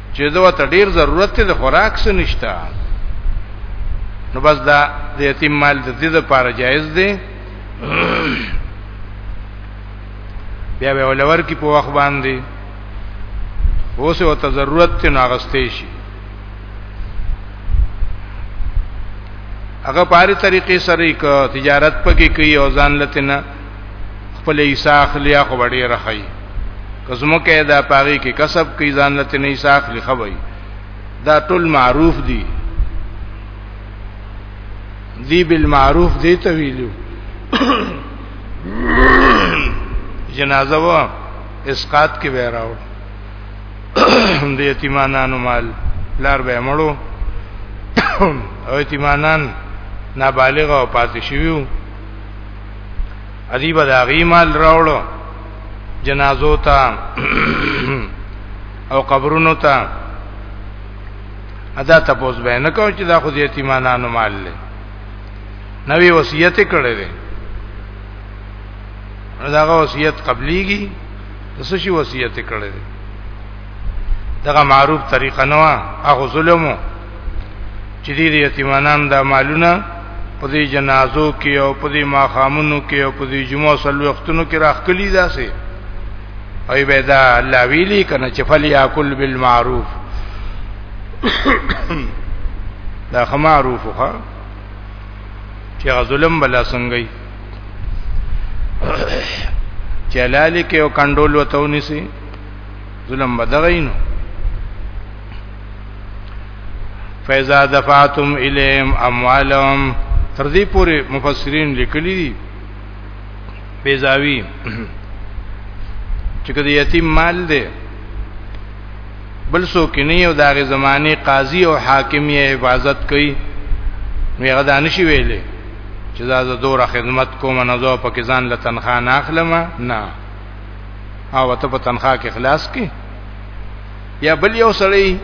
چې دوه ته ډیر ضرورت دی خوراک څه نشته نو بس دا د یتیم مال د دې لپاره جایز دی بیا به ولور کی په وخت باندې اوس او ته ضرورت ته ناغستې شي هغه پاره طریقې سره یک تجارت پکې کوي او ځان لته نه خپل ایساخ لیا خو وړي رخی کزمو کې دا پاغي کې کسب کې ځان لته نه ایساخ لخوي دا ټول معروف دي دی بالمعروف دی ته ویلو جنازه و اسقات کې وراو د یتیمانانو مال لار به مړو او یتیمانان نابالغ او پاتې شویو ادی به دا غي مال راوړو جنازو ته او قبرونو ته ادا تپوس به نه کو چې دا خو دې یتیمانانو مال لې نوې وصیت کړې ده داغه وصیت قبليږي څه شي وصیت کړې ده دغه معروف طریقه نه وا هغه ظلمو چې دې یتیمانان د مالونه په دې جنازو کې او په دې ماخامونو کې او په دې جمعو سلو وختونو کې راخکلی داسې ای بيدا الله ویلی کنه چې فلیاکل بالمعروف دا خمعروف خو چې ظلم بلا څنګه چلالی کې او کنډول وتونی سي ظلم بدغینو فیزا دفعتم الیم اموالهم تر دې پورې مفسرین لیکلي دي بیزاوی چې کله یتیم مال دی بل څوک نه یو دغه زمانه قاضي او حاکم یې حفاظت کوي نو هغه دانشي ویلې چې زازه دوره خدمت کوم نه زو پاکستان له تنخواه نه اخلم نه او ته په تنخواه کې خلاص کې یا بل یو سړی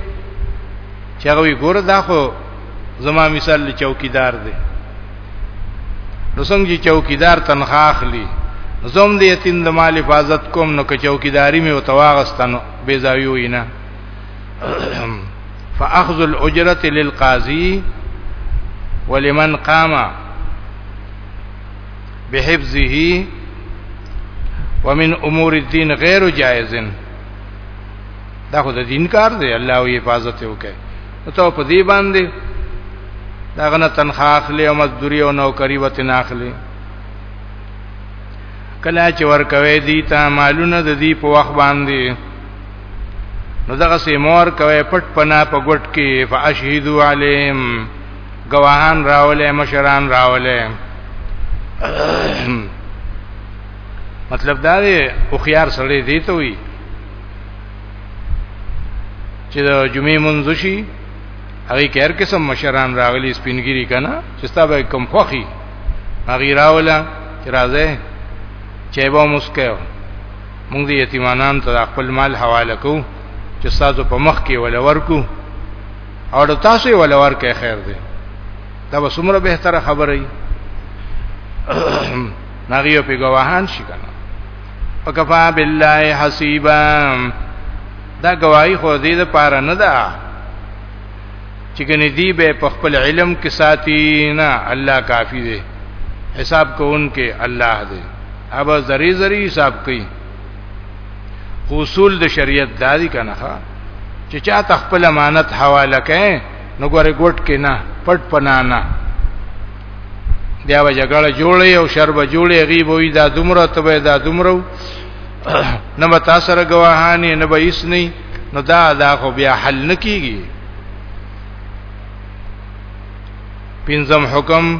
چې هغه ګوره دا خو زما مثال له چوکیدار دی نو څنګه چې چوکیدار تنخواه اخلي زوم دې یتیم د مال حفاظت کوم نو که چوکیداری مې وتواغستانو بے ځایو نه فاخذ الاجره للقاضي ولمن قام بحفظه ومن امور الدين غیر جائز دا خو د دین کار دی الله او حفاظت وکړي ته په دې باندې دا غنه تنخواه اخلي او مزدوري او نوکری وته نه اخلي کله چې ورکوي دي ته مالونه د دې په وخت باندې نو دغه سیمور کوي پټ پنا په ګټ کې فاشهدو علیم گواهان راولې مشران راولې مطلب دا دی او خيار سره دی ته وي چې د جمعې منځ شي هغه کېر قسم مشران راغلي سپینګيري کنه چې ستا به کم خوخي هغه راولا چې راځه چې به مسکو موږ دې یتیمانان ته خپل مال حواله کوو چې تاسو په مخ کې ول ورکو او د تاسو یې ولور کې خیر دی دا به څومره به تر خبرې نغیو په گواهان شي کنه وکفا بالله حسیبا دا گواہی خو دې د پاره نه ده چې کني دی به په خپل علم کې ساتي نه الله کافی دی حساب کوونکې الله دی اب زری زری حساب کوي اصول د شریعت دادی کنه چې چا تخپل امانت حواله کړي نو ګوره ګټ کې نه پټ پنا نه بیا به جګړه جوړي او شرب جوړي غیب وي دا دومره تبه دا دومره نه به تاسو سره گواهانی نه به هیڅ نه نو دا دا خو بیا حل نکیږي پنځم حکم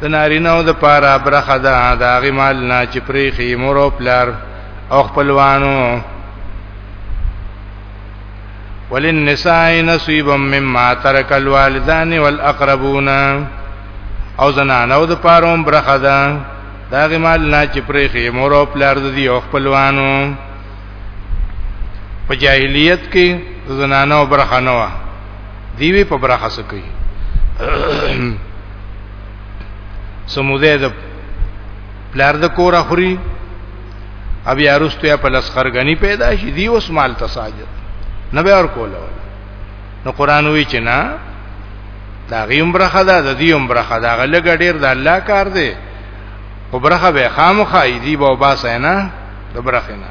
د نارینه او د پاره برخه ده د هغه مال نه چې پریخي مور او پلار او خپلوانو وللنساء نصيب مما ترك الوالدان والاقربون او زنانه او د پاره برخه ده د هغه مال نه چې پریخي مور او پلار د دی او خپلوانو په جاهلیت کې زنانه او برخه نه و دیوی په برخه سکی سموده د پلار د کور اخري ابي ارستو یا په لسخر غني پیدا شي دی اوس مال تساجد نه به اور کوله نو قران وی چې نه دا غیم برخه ده د دې هم برخه ده غلګ ډیر د الله کار دی او برخه به خامخای دی به وباسه نه د برخه نه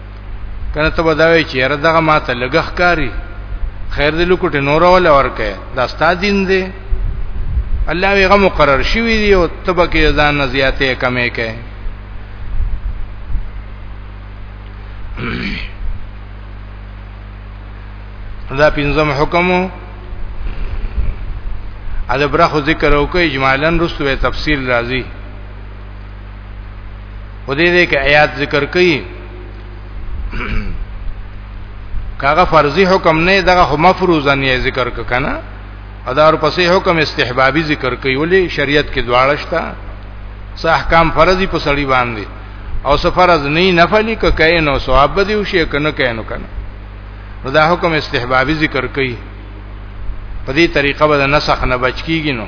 کنه ته بداوی چې یاره دغه ماته لګخ کاری خیر دې لکټه نور ولا ورکه دا ستا دین دی الله وی غو مقرر شوی دی او تبکه ځان نه زیاتې کمې کړي دا پنځم حکم ا د برخو ذکر او کوي اجمالاً رسو تفصیل راځي په دې دې کې آیات ذکر کړي کاغه فرضي حکم نه دغه خو مفروضن یې ذکر کنه ادار پسې حکم استحبابي ذکر کوي ولې شریعت کې دواړه شته څه احکام فرضي په سړي باندې او څه فرض نه نفلي که کین او ثواب به دی وشي کنه کین کنه نو دا حکم استحبابي ذکر کوي په دې طریقه به نسخ نه بچ کیږي نو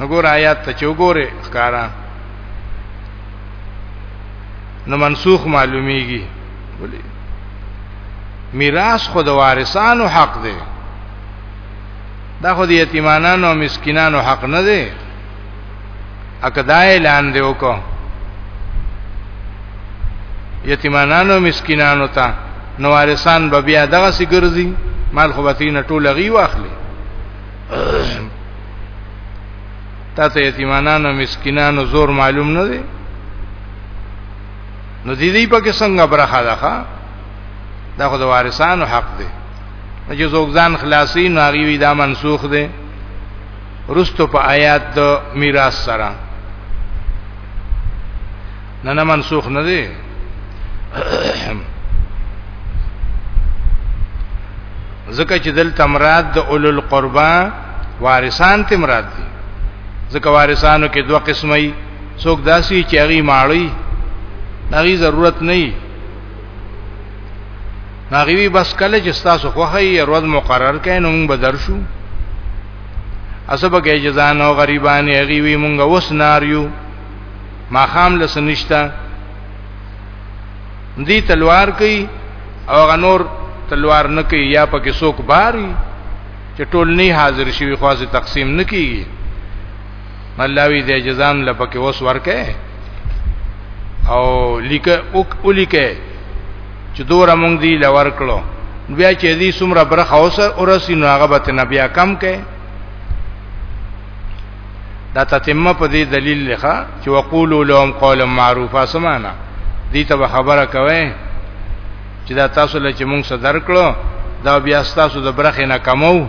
نګور آیات ته چوغوره ښکارا نو منسوخ معلومیږي ولی میراث خو د وارثانو حق دی دا خو د یتیمانانو او مسکینانو حق نه دی اکدا اعلان دی وکړو یتیمانانو مسکینانو ته نو وارثان به بیا دغه سي ګرځي مال خو به تین ټوله غي واخلي تا ته یتیمانانو مسکینانو زور معلوم نه دی نو دې دې پکې څنګه برخه ده دا خو د وارثانو حق دی چې زوګزان خلاصي ناغي وی دا منسوخ دی رستو په آیات د میراث سره نه نه منسوخ نه دی ځکه چې دلته مراد د اولو القربا وارثان ته مراد دي ځکه وارثانو کې دوه قسمه دي څوک داسي چې هغه ماړی هغه ضرورت نه هغه وی بس کله چې تاسو خوخه یې ورځ مقرر کین نو موږ به درشو اسبه کې جزان او غریبان هغه وی موږ اوس نار یو ما خام لسنشتا دی تلوار کوي او غنور تلوار نه کوي یا پکې څوک باري چې ټول نه حاضر شي خاصه تقسیم نه کیږي الله وی دې جزام لپکه وس ورکه او لیکه او ولیکه چې دوره مونږ دی لور کړو بیا چې دې سمره برخه اوس اورسي نو هغه به نه بیا کم کې دا تتمه په دې دلیل لخوا چې وقولو لهم قولا معروفا سمانا دې ته خبره کوي چې دا تاسو له چې مونږ سره درکړو دا بیا تاسو د برخه نه کمو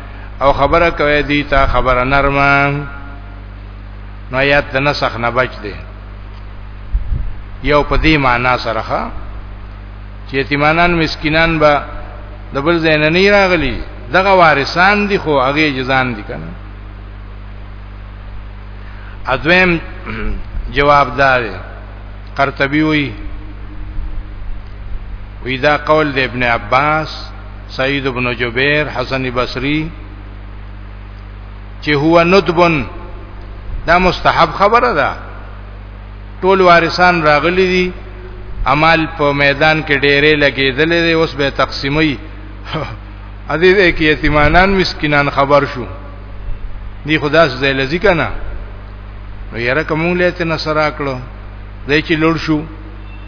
او خبره کوي دی ته خبره نرمه نو آیات د نسخ نه بچ دی یو په دې معنا سره ښه چې یتیمانان مسکینان به د بل ځای نه نه راغلي دغه وارثان دي خو هغه جزان دي کنه اځم جواب دار قرطبي وی وی دا قول د ابن عباس سعید ابن جبیر حسن بصری چې هو ندبن دا مستحب خبره ده ټول وارثان راغلي دي امال په میدان کې ډېرې لګېدلې دي اوس به تقسیمي ا دې دې کې یتیمانان مسکینان خبر شو دی خدا سزا لذي کنه نو یاره کوم له ته نصر راکړو دای چې لړ شو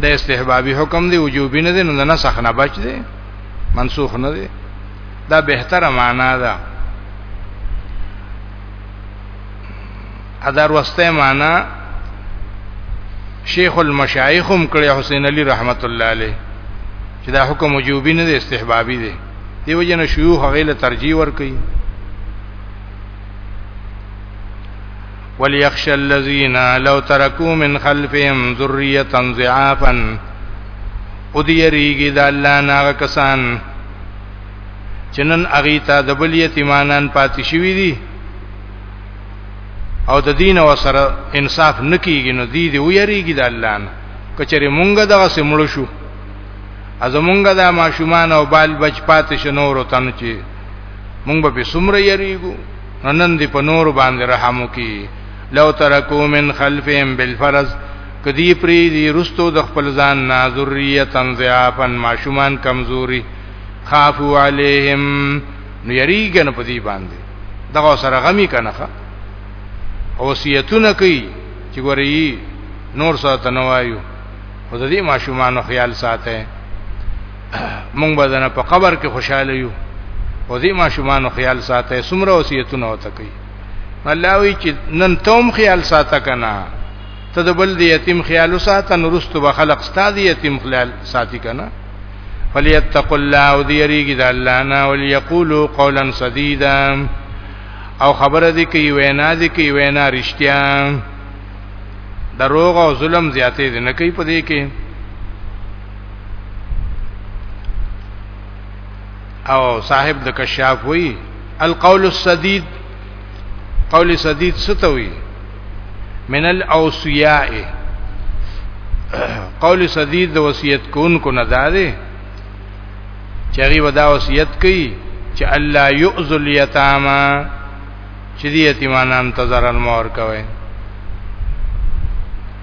د استحبابي حکم دی وجوبي نه دی نو نه سخ نه بچ دی منسوخ نه دی دا بهتره معنا ده ادار وسته معنا شیخ المشایخ هم کړی حسین علی رحمت الله علیه چې دا حکم وجوبي نه دی استحبابي دی دیو جن شیوخ غیله ترجیح ور کوي وليخش الذين لو تركوا من خلفهم ذريه ضعافا او دی یریږي د الله ناغه کسان چنن اغي ته د بل یتیمانان پاتې شوی دي او د دین او سره انصاف نکیږي نو دی دی ویریږي د الله نه کچره مونږ دغه سمړو شو از مونږ د ماشومان او بال بچ پاتې شنو ورو تنو چې مونږ به سمره یریګو نن دی په نور باندې رحم وکي لو ترکو من خلفهم بالفرض کدی پری دی رستو د خپل ځان نا ذریتن ضعافن ماشومان کمزوري خافو علیهم نو یریګن په دی باندې دغه سره غمی کنه اوصیتونه کوي چې ګوري نور ساته نوایو خو د دې ماشومان خیال ساته مونږ به دنه په قبر کې خوشاله یو او دې ما شومان خیال ساته سمره وصیتونه وته کوي الله وی چې نن توم خیال ساته کنا ته د بل دی یتیم خیال ساته نورست به خلق ستاد یتیم خیال ساتي کنا فلیتقوا الله او دی یریږي د الله نه او یقولوا قولا سدیدا او خبره دي کوي وینا دي کوي وینا رښتیا دروغ او ظلم زیاتې دي نه کوي په دې کې او صاحب د کشاف وی القول السدید قول سدید ستوي من الاوصیاء قول سدید د وصیت کوونکو نه ده چې هغه ودا وصیت کوي چې الله یؤذل یتاما چې دې یتیمانان تزرن مور کوي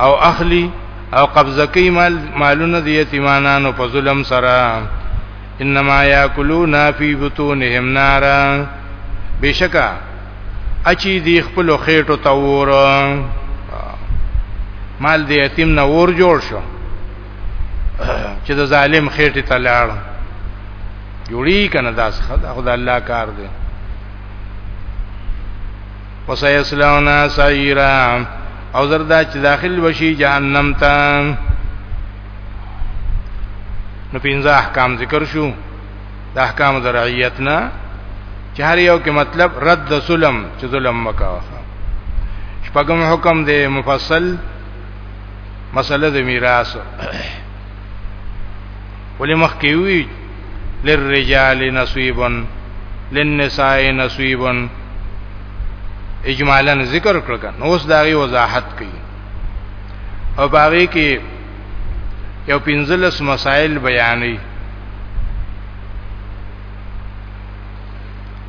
او اخلی او قبضه کوي مال مالونه د یتیمانو په ظلم سره انما یاکلون فی بطونهم نارا بشکا اچي دی خپل خېټو ته ور مال د یتیم نه ور جوړ شو چې د ظالم خېټه ته لاړ جوړی کنه داس خدا خدای الله کار دی وسيسلونا سعيرا او زردا چې داخل وشي جهنم ته نو پینځه احکام ذکر شو د احکام درعیت نه چې هر یو کې مطلب رد ظلم چې ظلم وکاو شپږم حکم دی مفصل مسله د میراث ولې مخکې وی للرجال نصیب للنساء نصیب اجمالا ذکر کړل نو اوس دا غي وضاحت کړي او باغی کې یو پنځلس مسائل بیانې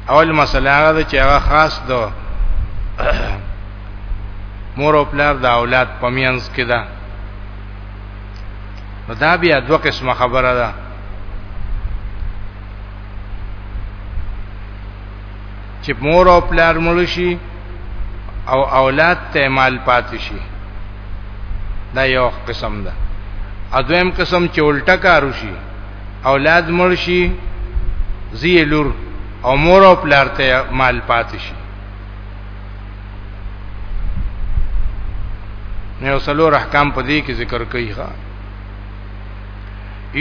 اول مسله هغه ده چې هغه خاص ده مور او پلار د اولاد پمینس کې ده نو دا بیا دوه قسمه خبره ده چې مور او پلار مړ شي او اولاد ته مال پاتې شي دا یو قسم ده اځم قسم چې الټا کار وشي اولاد مړ شي زی لور او مور او پلار ته مال پاتې شي نو سلور احکام په دې کې ذکر کوي ښا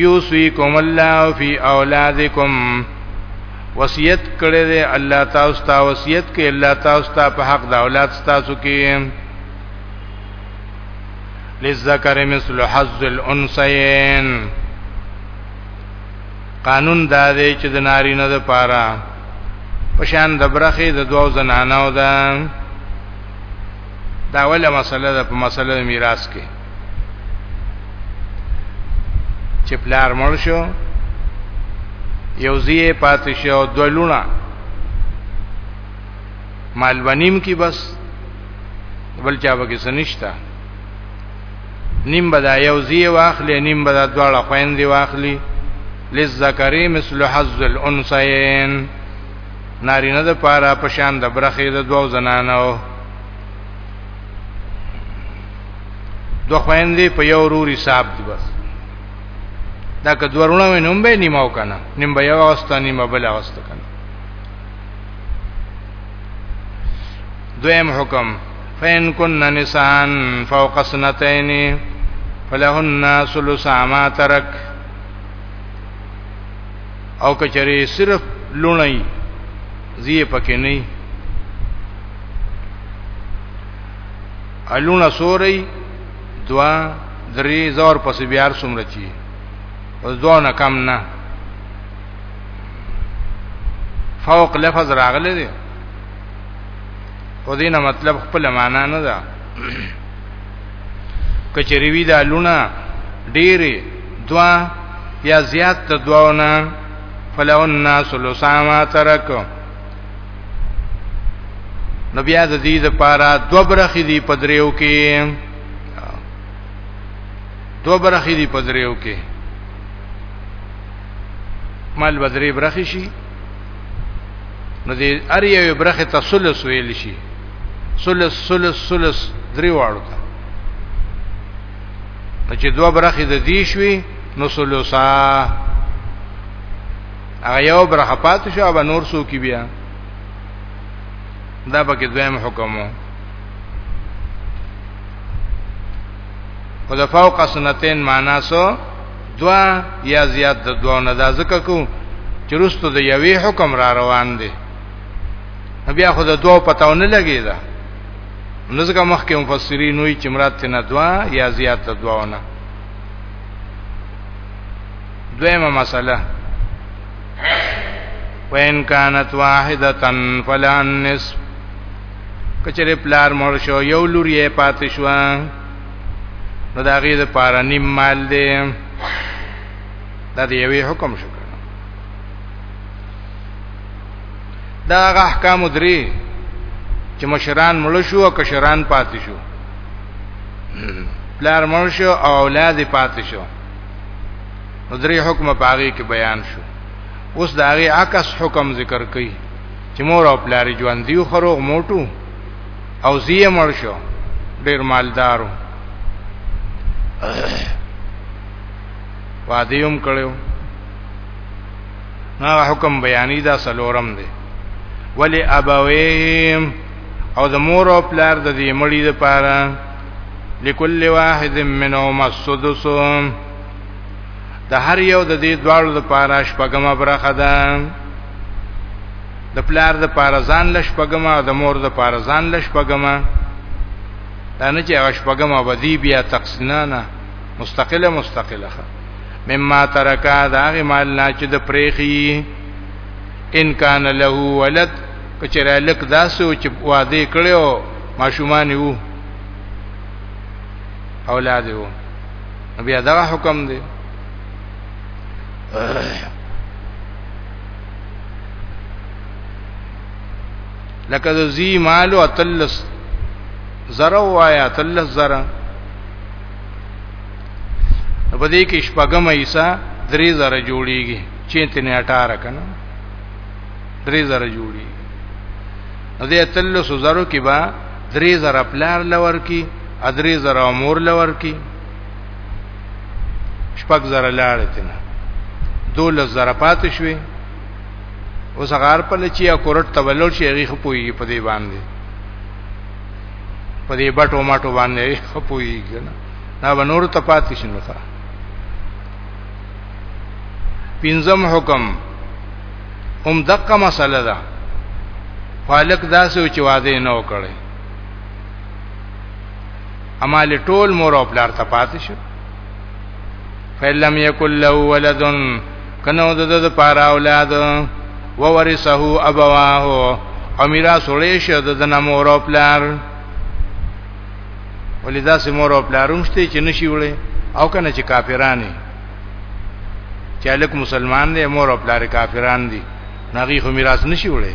یوسیکم الله فی اولادکم وصیت کړی دی الله تاسو ته وصیت کوي الله تاسو ته په حق د اولاد تاسو کې للذکر مثل حظ الانثیین قانون دا دی چې د نارینه د پاره پشان د برخې د دوو زنانو ده دا ولا مسله ده په مسله د میراث کې چې پلار مړ شو یو زیه پاتې شو دولونه مالونیم کی بس بل چا به کې سنشتہ نیم بدا یو زی واخلی نیم بدا دواړه خويندې واخلی للذکری مثل حظ الانثیین نارینه د پاره په شان د برخې د دوو زنانو دو خويندې په یو رور حساب دي بس دا که دورونه وینم به نیمو کنه نیم به یو اوستا نیمه بل اوستا کنه دویم حکم فین کن نسان فوق سنتین فلهن ثلث ما ترک او کچری صرف لونی زیه پکې نه الونه سوري دوا درې زور پس بیار سمره چی او دوا نه کم نه فوق لفظ راغله دي خو دې نه مطلب خپل معنا نه ده کچری وی دا لونه ډېری دوا یا زیات ته دواونه فلو الناس لساما ترک نو بیا د دې لپاره دو برخې دی پدریو کې دو برخې دی پدریو کې مال بدرې برخې شي نو دې ار یو برخه تسلس ویل شي سلس سلس سلس درې واړو ته نو چې دوه برخې د دې شوي نو سلوسا هغه یو برخه پات شو او نور سو کی بیا دا پکې دویم حکم وو خو د فوق سنتین معنا سو دوا یا زیات د دوا نه دا ځکه کو چې رستو د یوې حکم را روان دی بیا خو د دوا پتاونه لګی دا نو ځکه مخکې مفسرین وی چې مراد تینا دوا یا زیات د دوا نه دویمه مسله وین کانت واحدتن فلا النصف کچره پلار مور شو یو لور یې پاتې شو نو دا غي د پاره نیم مال دی دا د یوې حکم شو دا هغه احکام درې چې مشران مړ شو او کشران پاتې شو پلار مړ شو او اولاد پاتې شو نو درې حکم پاغي کې بیان شو اوس دا غي عکس حکم ذکر کړي چې مور او پلار ژوند دی خو روغ موټو او زیه مړ شو ډیر مالدارو وادیوم کړو نا حکم بیانی دا سلورم دی ولی ابویم او د مور او پلار د دې مړی د پاره لكل واحد منهم السدس د هر یو د دې دواړو د پاره شپږمه برخه ده د پلار د پارزان لش پګما د مور د پارزان لش پګما دا نه چې هغه شپګما ودی بیا تقسینا نه مستقله مستقله مما ترکا دا غی مال نه چې د پریخي ان کان له ولد کچره لک داسو چې واده کړو ماشومان وو اولاد وو بیا دا حکم دی لکه د زی مالو اتلس زره وایا اتلس زره په دې کې شپږم ایسا درې زره جوړیږي چې تنه 18 کنه درې زره جوړیږي نو دې اتلس زره کې با درې زره پلار لور کې ادرې زره امور لور کې شپږ زره لاړې تنه دول زره پاتې شوې اوس غار په لچی یا کورټ ته ولول شي هغه خپوي په دې باندې په دې بټو ماټو باندې خپوي کنه دا بنور ته پاتې شنو تا پنځم حکم هم دقه مسله ده خالق داسې چې واده نه وکړي اما له ټول مور او پلار ته پاتې شو فلم یکل له ولدن کنو د د پارا اولاد و ورثه ابواه او میراث ولې شه د د مور او پلار ولې دا سه مور او پلار هم شته چې نشي وړي او کنه چې کافرانه چې الک مسلمان دی مور او پلار کافران دي نغي خو میراث نشي وړي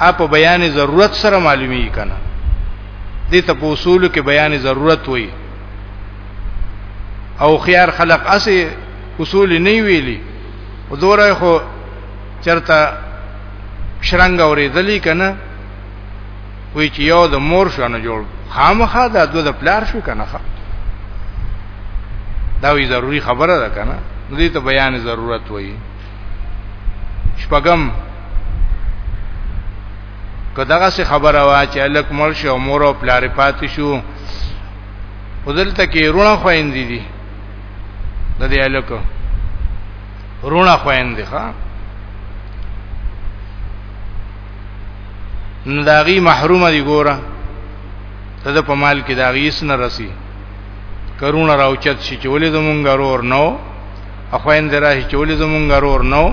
اپ بیان ضرورت سره معلومی کنه دې ته په اصول کې بیان ضرورت وایي او خيار خلق اسه اصول نه ویلي او دوره خو چرته شرنګ اورېدلې کنه وی چې یو د مور شونه جوړ خامخا دا دوه د پلار شو کنه خا دا وی ضروری خبره ده کنه دې ته بیان ضرورت وایي شپږم کداغه څه خبره وا چې الک مړ شو مور او پلار پاتې شو ودلته کې رونه خويندې دي د دې الک رونه خويندې ښا نداغي محرومه دي ګوره ته په مال کې داغي اس نه رسی کرونه راوچت شي چې ولې زمونږ رور نو اخوین درای چې ولې زمونږ غرور نو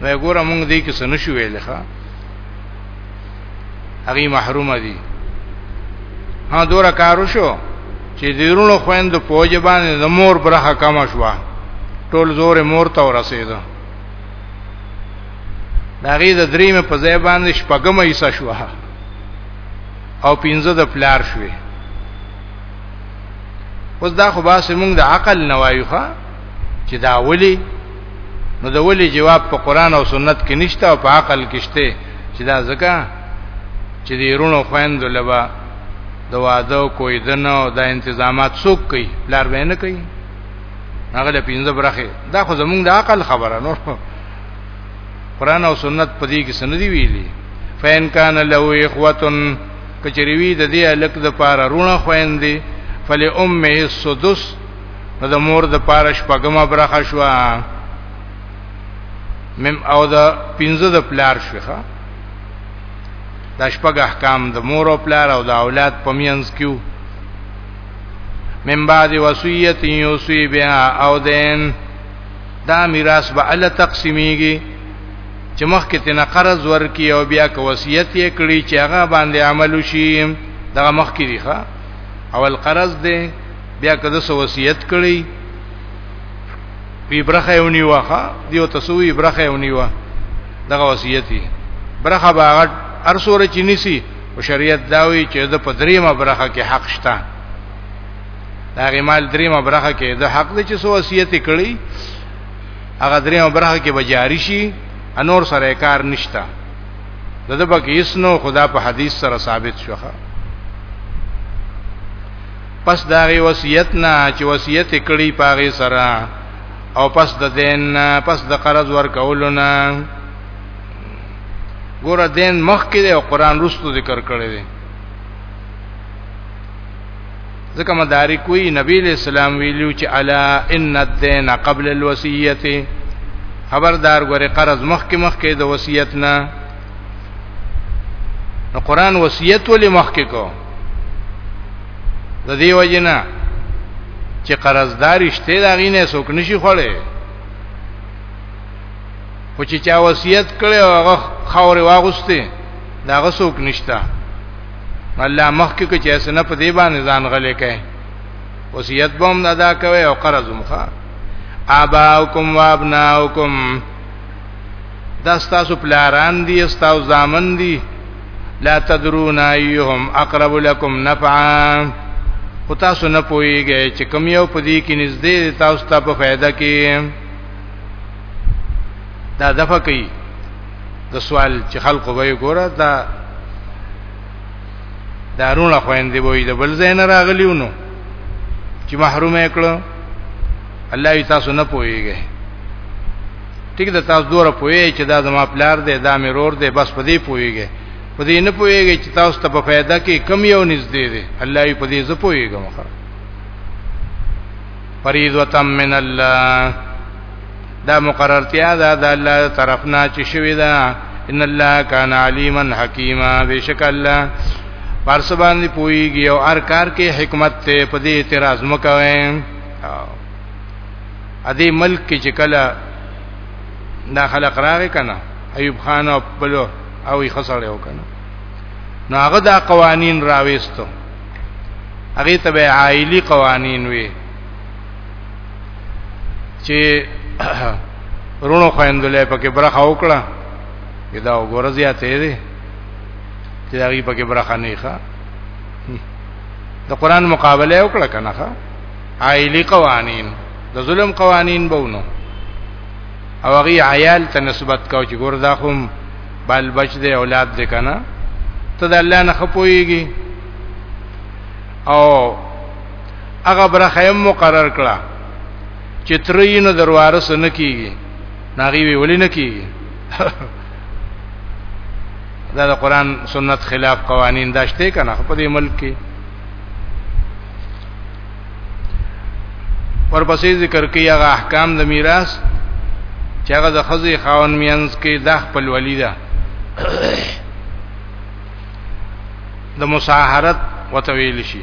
نو ګوره مونږ دې کې سن شو ویل ښا هغه محروم دي ها دورا کارو شو چې دیرونو خويند پوج باندې د مور برخه کم شوه ټول زور مور ته ورسېده دا غي د دریم په ځای باندې شپږمه ایسه شوه او پینځه د پلار شوه اوس دا خو باسه موږ د عقل نه وایو ښا چې دا ولي نو دا ولي جواب په قران او سنت کې نشته او په عقل کې شته چې دا ځکه چې د رونو خويند لبا د واده کوی دنه او د انتظامات څوک کوي لار به نه کوي هغه له پینځه برخه دا خو زمونږ د عقل خبره نو قران او سنت په دې کې سندې ویلي فین کان له اخوتن کچری وی د دې الک د پاره رونه خويندې فل امه السدس د مور د پاره شپګمه برخه شو مم او د پنځه د پلار شوخه د شپګ احکام د مور او پلار او د اولاد په مینځ کې من بعد وصیت یوسی بها او دین دا میراث به ال تقسیمیږي چې مخکې تنه قرض ورکی او بیا که وصیت یې کړی چې هغه باندې عمل وشي دغه مخکې دی ښا اول قرض دی بیا که د وصیت کړی وی برخه یونی واخه دیو تسوی برخه یونی وا دغه وصیت دی برخه باغ ارسوره چینسی او شریعت داوی چې د پدریمه برخه کې حق شته دا غمال دریمه برخه کې د حق د چې وصیت کړی هغه دریم برخه کې به جاری شي انور سره کار نشتا دغه پکې اسنو خدا په حدیث سره ثابت شوخه پس داغي وصیت نه چې وصیت کړي پاغي سره او پس د دین نه پس د قرض ورکولو نه ګور دین مخ کې دی او قران رستو ذکر کړی دی ځکه مدارک وی نبی له سلام ویلو چې الا ان الدین قبل الوصیه خبردار غره قرض مخ کې مخ کې د وصیت نه نو قران وصیت ولې مخ کې کو د دې وجنه چې قرضدار شته دا غینه سوک نشي خوړې خو چې چا وصیت کړي هغه خاورې واغسته دا غسوک نشتا الله مخکې کې چې سنه په دی باندې ځان غلې کړي وصیت به هم ادا کوي او قرض هم ښه اباؤکم وابناؤکم دا ستاسو پلاران دي ستاسو زامن دي لا تدرون ايهم اقرب لكم نفعا او تاسو نه پويږئ چې کوم یو په دې کې نږدې تاسو ته په فائدہ کې دا دفع کوي د سوال چې خلکو به ګوره دا دارونه خويندې وې د بل زین راغلیو نو چې محروم کړو الله یې تاسو نه پويږي ټیک ده تاسو دوره پوي چې دا زما پلار دی دا مې رور دی بس پدې پويږي پدې نه پويږي چې تاسو ته په فایده کې کم یو نږدې دی الله یې پدې زه پويږم خو فریضه من الله دا مقررتیا ده د الله طرفنا چې شوی ده ان الله کان علیما حکیما بیشک الله پرس باندې پویږي او هر کار کې حکمت ته په دې اعتراض مکوي ا دې ملک کې چې کله دا خلق راغی کنه ایوب خان او بلو او یې خسړې وکنه نو هغه دا قوانین راويستو هغه ته عائلی قوانین وی چې رونو خويندلې پکې برخه وکړه دا وګوره زیاتې دي چې دا غي پکې برخه نه ښه د قران مقابله وکړه کنه ښه عائلی قوانین د ظلم قوانین بونو او غي عیال ته نسبت کو چې ګور دا هم بل بچ دې اولاد دې کنه ته د الله نه خپويږي او هغه برخه هم مقرر کړه چې ترې نه دروارس نه کیږي ناغي وی ولې نه کیږي دا د قران سنت خلاف قوانین داشته کنه په دې ملک کې ورپسې ذکر کوي هغه احکام د میراث چې هغه د خزي خاون مینس کې د خپل ولیدا د مصاهرت وتویل شي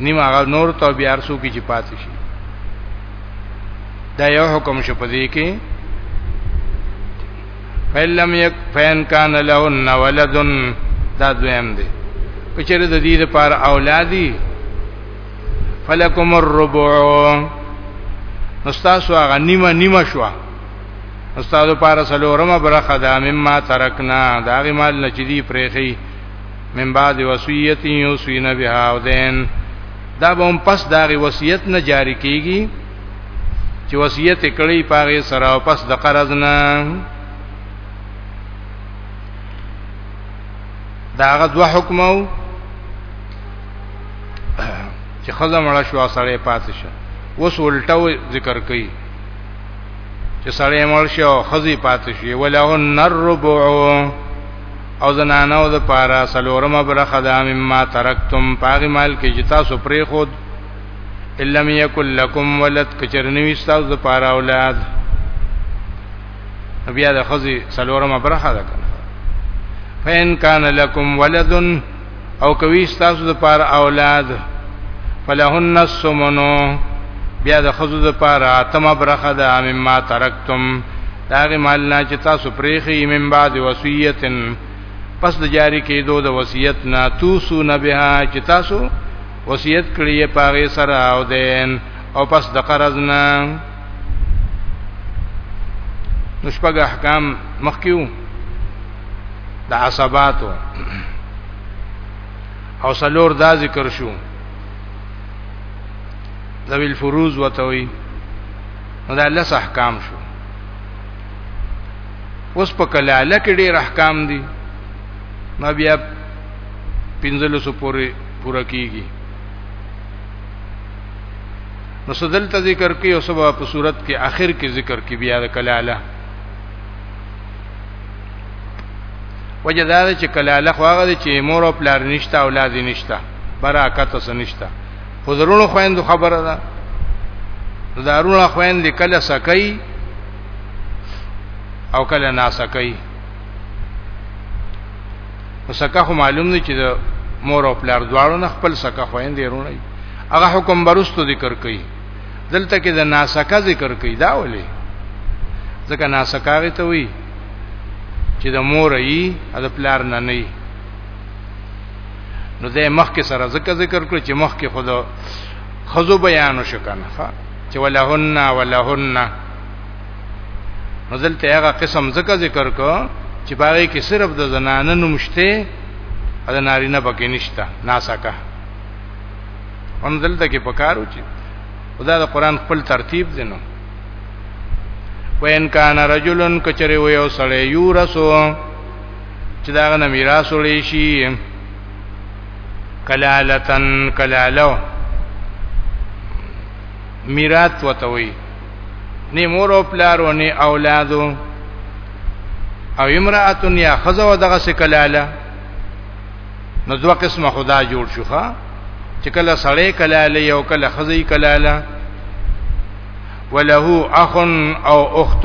نیم هغه نور ته بیا ارسو کې چې پاتې شي دا یو حکم شو په دې کې فلم یک فین کان لهن ولدن دا دویم دی کچره د دې لپاره اولادی فلکم الربع استاسو هغه نیمه نیمه شو استادو لپاره سلورمه برخه دا مما ترکنا دا غي مال نچدي پرېخي من بعد وصیت یوسین بها او دین دا به هم پس دا وصیت نه جاری کیږي چې وصیت کړي پاره سره او پس د قرض نه داغه دو حکمو چې خزه مړه شو سړی پاتې شه اوس الټو ذکر کوي چې سړی مړ شو خزي پاتې شي ولهن الربع او زنانو د پاره سلورمه برخه د مما ترکتم پاغي مال کې جتا سو پرې خود الا یکل لکم ولد کچرنوي تاسو د پاره اولاد بیا د خزي سلورمه برخه ده کنه فین کان لکم ولد او کوي تاسو د پاره اولاد فلهن السمنو بیا د خزو د پاره اتمه برخه ده مما ترکتم داغه مال نه چې تاسو پریخي من بعد وصیتن پس د جاری کېدو د وصیت نه توسو نه بها چې تاسو وصیت کړی یې پاره سره او دین او پس د قرض نه نشپګ احکام مخکیو د عصباتو او سلور دا ذکر شو ذوی الفروز وتوی نو دا لس احکام شو اوس په کلاله کې ډېر احکام دي ما بیا پنځلو سو پورې پورا کیږي نو سدل ته ذکر کې او سبا په صورت کې آخر کې ذکر کې بیا د کلاله وجه دا چې کلاله خو هغه چې مور او پلار نشته اولاد نشته برکت سره نشته خو درونو خويندو خبره ده دارونه خويند کله سکي او کله ناسکي وسکه خو معلوم نه چې د مور او پلار دواړو نه خپل سکه خويند رونه هغه حکم برستو ذکر کوي دلته کې د ناسکه ذکر کوي دا ولي ځکه ناسکاوي ته وي چې د مور ای د پلار نه نه نو د مخ کې سره ذکر ذکر کړ چې مخ کې خود خزو بیان شو کنه چې ولهن ولهن نزل ته هغه قسم ذکر ذکر کو چې باغې کې صرف د زنانه نمشته او د نارینه پکې نشته ناسکه ان دلته کې پکارو چې خدا د قران خپل ترتیب دینو وین کان رجلن کچره ویو سړی یورسو چې دا غنه میراث وړي شي کلالتن کلالو میراث وتوي نه مور او پلار او نه اولادو او امرأه یا خزو دغه سکلاله نو دوه قسمه خدا جوړ شوخه چې کله سړی کلاله یو کله خزی کلاله وله اخ او اخت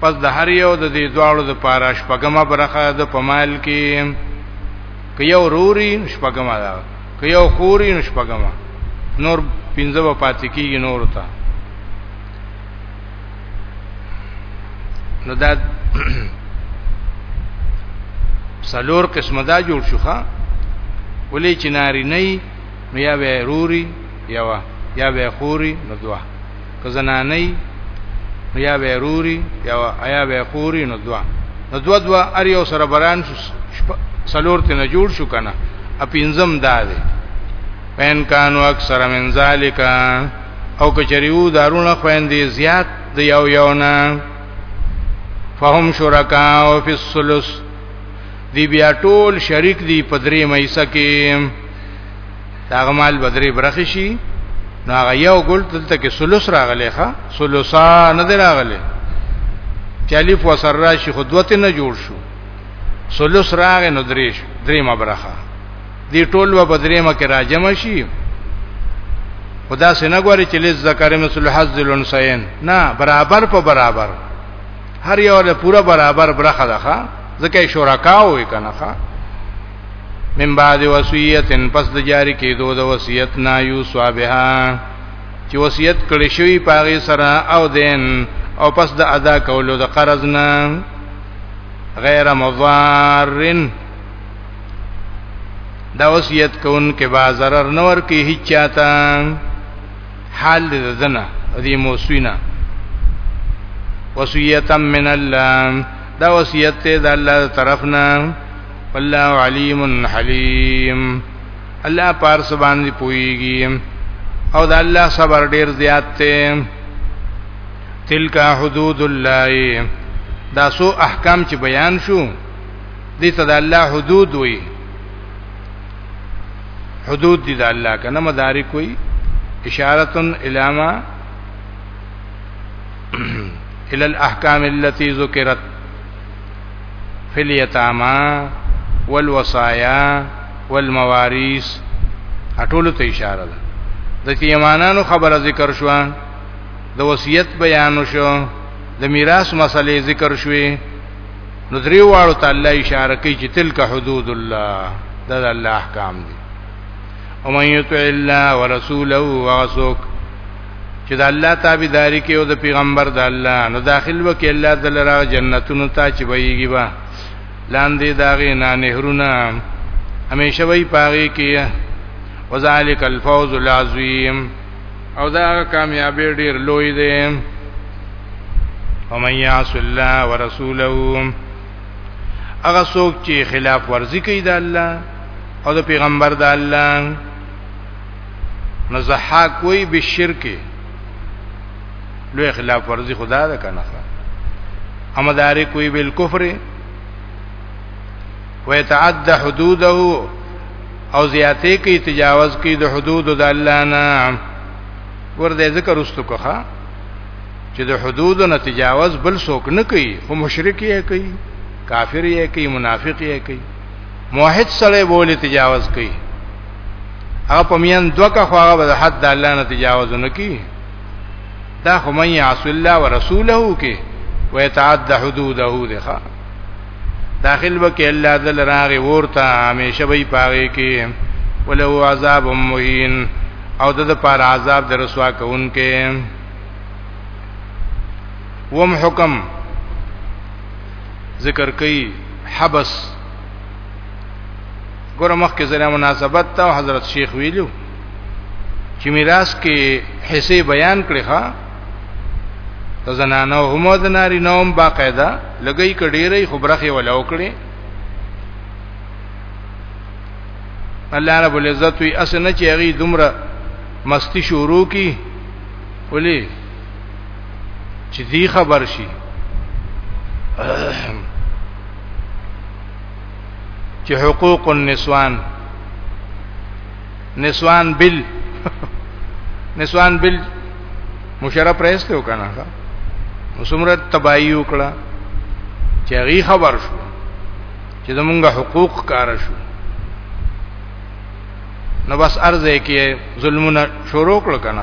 پس د هر یو د دې دواړو د پاره شپږمه برخه د پمایل کې که یو روري شپږمه ده که یو خوري شپږمه نور پنځه په پاتې کېږي نور ته نو دا سلور قسمه دا جوړ شوخه ولې چې ناری نه یا به روري یا یا به خوري نو دوه که زنانه نو یا به روري یا یا به خوري نو دوا نو دوا دوا ار یو سره بران شو سلور ته نه جوړ شو کنه ا پینزم دا دی پین کانو اکثر من ذالک او کچریو دارونه خويندې زیات د یو یو نه فهم شرکا او فی الثلث دی بیا ټول شریک دی پدری مېسه کې دا غمال بدري برخي شي نو هغه یو ګل دلته کې ثلث راغلی ښا ثلثا نه دی راغلی چې الف وسر راشي خو دوت نه جوړ شو ثلث راغ نو درې شو درې مبرخه دی ټول و بدرې ما کې راجم شي خدا سينه غوري چې لز ذکر مثل حظ الانسان نه برابر په برابر هر یو له پورا برابر برخه ده ځکه شرکا وې کنه من بعد وصیت پس د جاری کېدو د وصیت نه یو صابها چې وصیت کړی شوی پاغي سره او دین او پس د ادا کولو د قرض نه غیر مضارن دا وصیت کون کې با zarar نور کې هیڅ چاته حال دې زنه دې موسینا وصیتا من الله دا وصیت ته د الله طرفنا والله علیم حلیم الله پار سبحان دی پویږي او د الله صبر ډیر زیات دی تلک حدود الله دا سو احکام چې بیان شو دې ته د الله حدود وي حدود دي د الله کنه مدارک وي اشاره الاما الى الاحکام التي ذکرت فی الیتاما والوصایا والمواریث اټولو ته اشاره ده د یتیمانو خبره ذکر شو د وصیت بیان شو د میراث مسلې ذکر شوې نو دریو واړو ته الله اشاره کوي چې تلک حدود الله دا د الله احکام دي او من یطع الله ورسوله وغسوک چې د الله تابعداري کوي او د پیغمبر د الله نو داخل وکي الله تعالی را جنتونو ته چې ویږي با لاندې داغه نه نهرونه همیشه وی پاغي کې وذالک الفوز العظیم او دا کامیابی ډیر لوی دی ومن یعص الله ورسوله هغه څوک چې خلاف ورزي کوي د الله او د پیغمبر د الله نو زحاک وی بالشرک لوی خلاف ورزي خدا ده کنه اما داري کوئی بالکفر ويتعدى حدوده او زیاتې کوي تجاوز کوي د حدود د الله نه ورته ذکر واستو کوه چې د حدود نه تجاوز بل څوک نه کوي خو مشرک یې کوي کافر یې کوي منافق یې کوي موحد سره بولی تجاوز کوي هغه په میان دوکه خو هغه د حد الله نه تجاوز نه کوي دا خو من یعص الله ورسوله کې ويتعد حدوده ده داخل وکي الله ذل راغي ورته همیشه وي پاره کې ولو عذاب مهین او د پر عذاب در رسوا کوونکې وم حکم ذکر کوي حبس ګوره مخکې زره مناسبت ته حضرت شیخ ویلو چې میراث کې حصے بیان کړي ښا د زنانو هم د ناری نوم باقاعده لګی کډیرې خبرخه ولا وکړي الله رب العزت وی اسنه چې هغه دومره مستی شروع کی ولی چې دی خبر شي چې حقوق النسوان نسوان بل نسوان بل مشرف رئیس ته وکنه وسمره تبایی وکړه چې غي خبر شو چې زمونږ حقوق کار شو نو بس ارزه کې ظلمونه شروع کړ کنه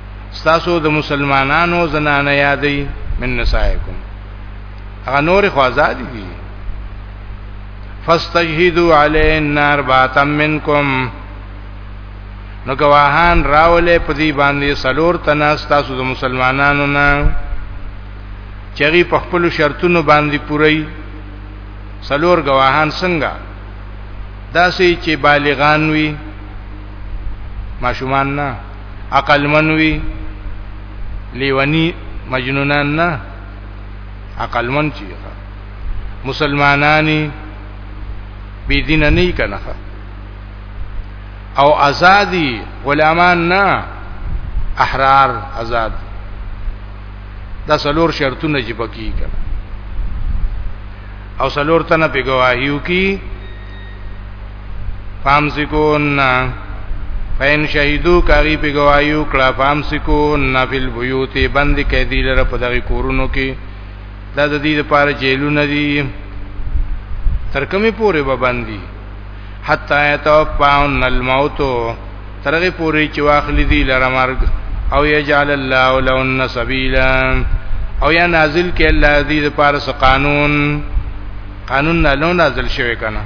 ستاسو د مسلمانانو زنانه یادې من نسائکم هغه نور خو آزاد دي فاستجهدوا علین اربعه منکم نو گواهان راولې په دې باندې سلور تنا ستاسو د مسلمانانو نه چری په خپل شرطونو باندې پوری سلور گواهان څنګه داسې چې بالغان وي ماشومان نه عقل منوي لیونی مجنونان نه عقل من چی مسلمانانی بی دین نه کنه او ازادي غلامان نه احرار آزاد دا سلور شرطونه چې پکې کړه او سلور تنه په گواهیو کې فام سکون فین شهیدو کاری په گوايو کړه فام سکون نفل بیوت بند کې دی لره په دغه کورونو کې دا د دې لپاره جیلونه دي تر کومه پورې به باندې حتا یتوفاون الموت ترغه پورې چې واخلې دي لره مرګ او یجعل الله لهن سبیلا او یا نازل کې الله دې لپاره قانون قانون نه لو نازل شوی کنه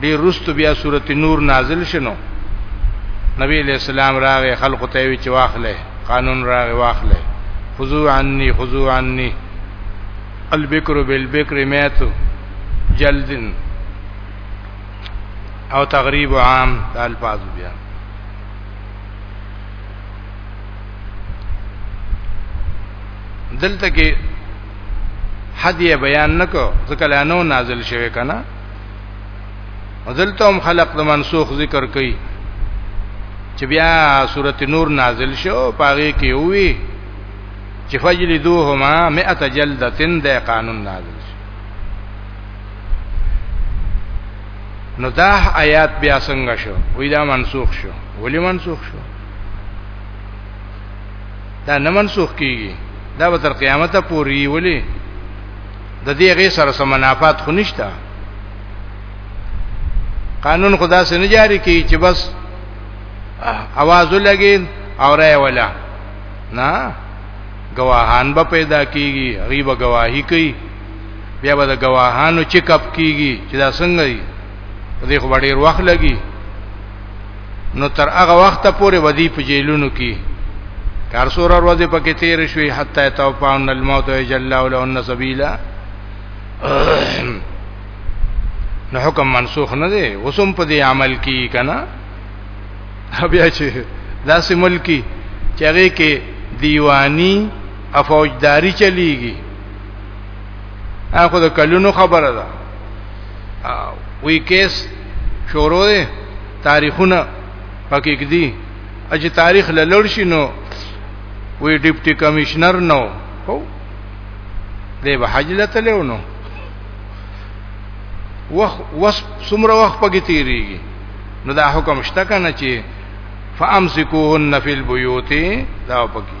ډیر رست بیا صورت نور نازل شنو نبی علیہ السلام راغی خلق ته وی چې واخله قانون راغی واخله خذو عني خذو عني البکر بالبکر میتو جلدن او تغریب عام د الفاظ بیا دلته کې حد یې بیان نکو ځکه لا نو نازل شوی کنه ودلته هم خلق د منسوخ ذکر کوي چې بیا سورته نور نازل شو پاره کې وی چې فجلدوهما 100 جلدتن د قانون نازل شو نو دا آیات بیا څنګه شو وی دا منسوخ شو ولی منسوخ شو دا نه منسوخ کیږي دا به تر قیامت پورې ولی د دې غي سره سم منافات خو نشته قانون خدا سره نه جاری کی چې بس आवाज لګي او راي ولا نه گواهان به پیدا کیږي غیب گواہی کوي بیا به د گواهانو چیک اپ کیږي چې دا څنګه دې خو ډیر وخت لګي نو تر هغه وخت پورې ودی په جیلونو کې کار سور ورځې پکې تیر شوي حتی توفان الموت جل ولهن سبیلا نو حکم منسوخ نه دی وسم په دې عمل کې کنا بیا چې داسې ملکی چې هغه کې دیوانی افوجداری چلیږي اخو د کلونو خبره ده وی کیس شروع دی تاریخونه پکې کدي چې تاریخ لړ شي نو وی ډیپټي کمشنر نو هو دی به حج لته لونو وخ وس سمره وخت پکې تیریږي نو دا حکم شته کنه چې فامسکوهن فی البیوت دا پکې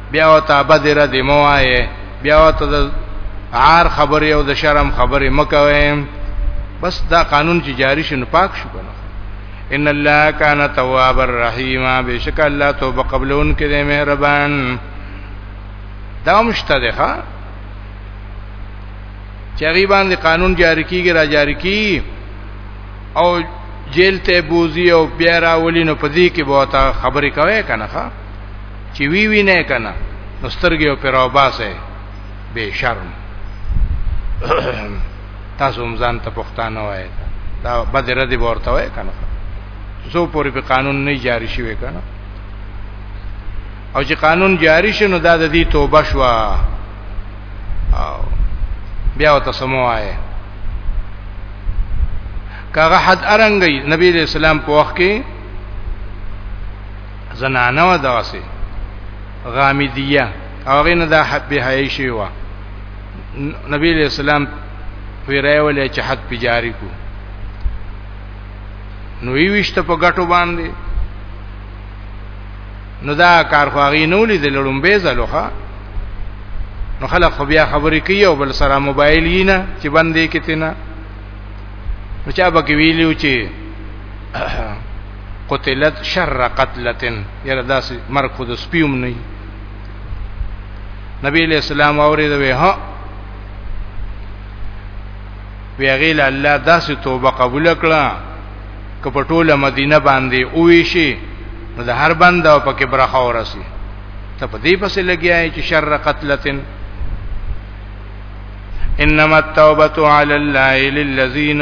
بیا او ته بدر دی موایه بیا او ته عار خبرې او د شرم خبرې مکوي بس دا قانون چې جاری شنه پاک شو کنه ان الله کان تواب الرحیم بشک الله توبه قبلون کې دی مهربان دا مشته ده ها چری باندې قانون جاری کیږي را جاری کی او جیل ته بوزي او بیا راولي نو پدې کې به تا خبرې کوي کنه چې وی وی نه کنه نو سترګې او پر اوباسه به شرم تاسو هم ځان ته پښتانه وایي دا بد ردی ورته وایي کنه زه پوری په قانون نه جاری شوی کنه او چې قانون جاری شنو دا د دې توبه شو او بیا وته سموایه کاغه حد ارنګي نبی رسول الله په وخت کې زنانه و دغسی غامدیه او غینه دا حد به حیی شی و نبی علیہ السلام پیرای ولې چې حد پی جاری کو نو ویشت په غټو باندې نو دا کار خو غی نو لید لړم به زلوخه نو خلک خو بیا خبرې کوي او بل سره موبایل یې نه چې باندې کې تینا نو چا به ویلو چې قتلت شر قتلتن یره داس مرګ خود سپیوم نه نبی علیہ السلام اورید وی ها وی غیل الله داس توبه قبول کړه کپټوله مدینه باندې اوې شي نو د هر بند او پکې برخه ورسي ته په دې پسې لګیاي چې شر قتلتن انما التوبه على الله للذین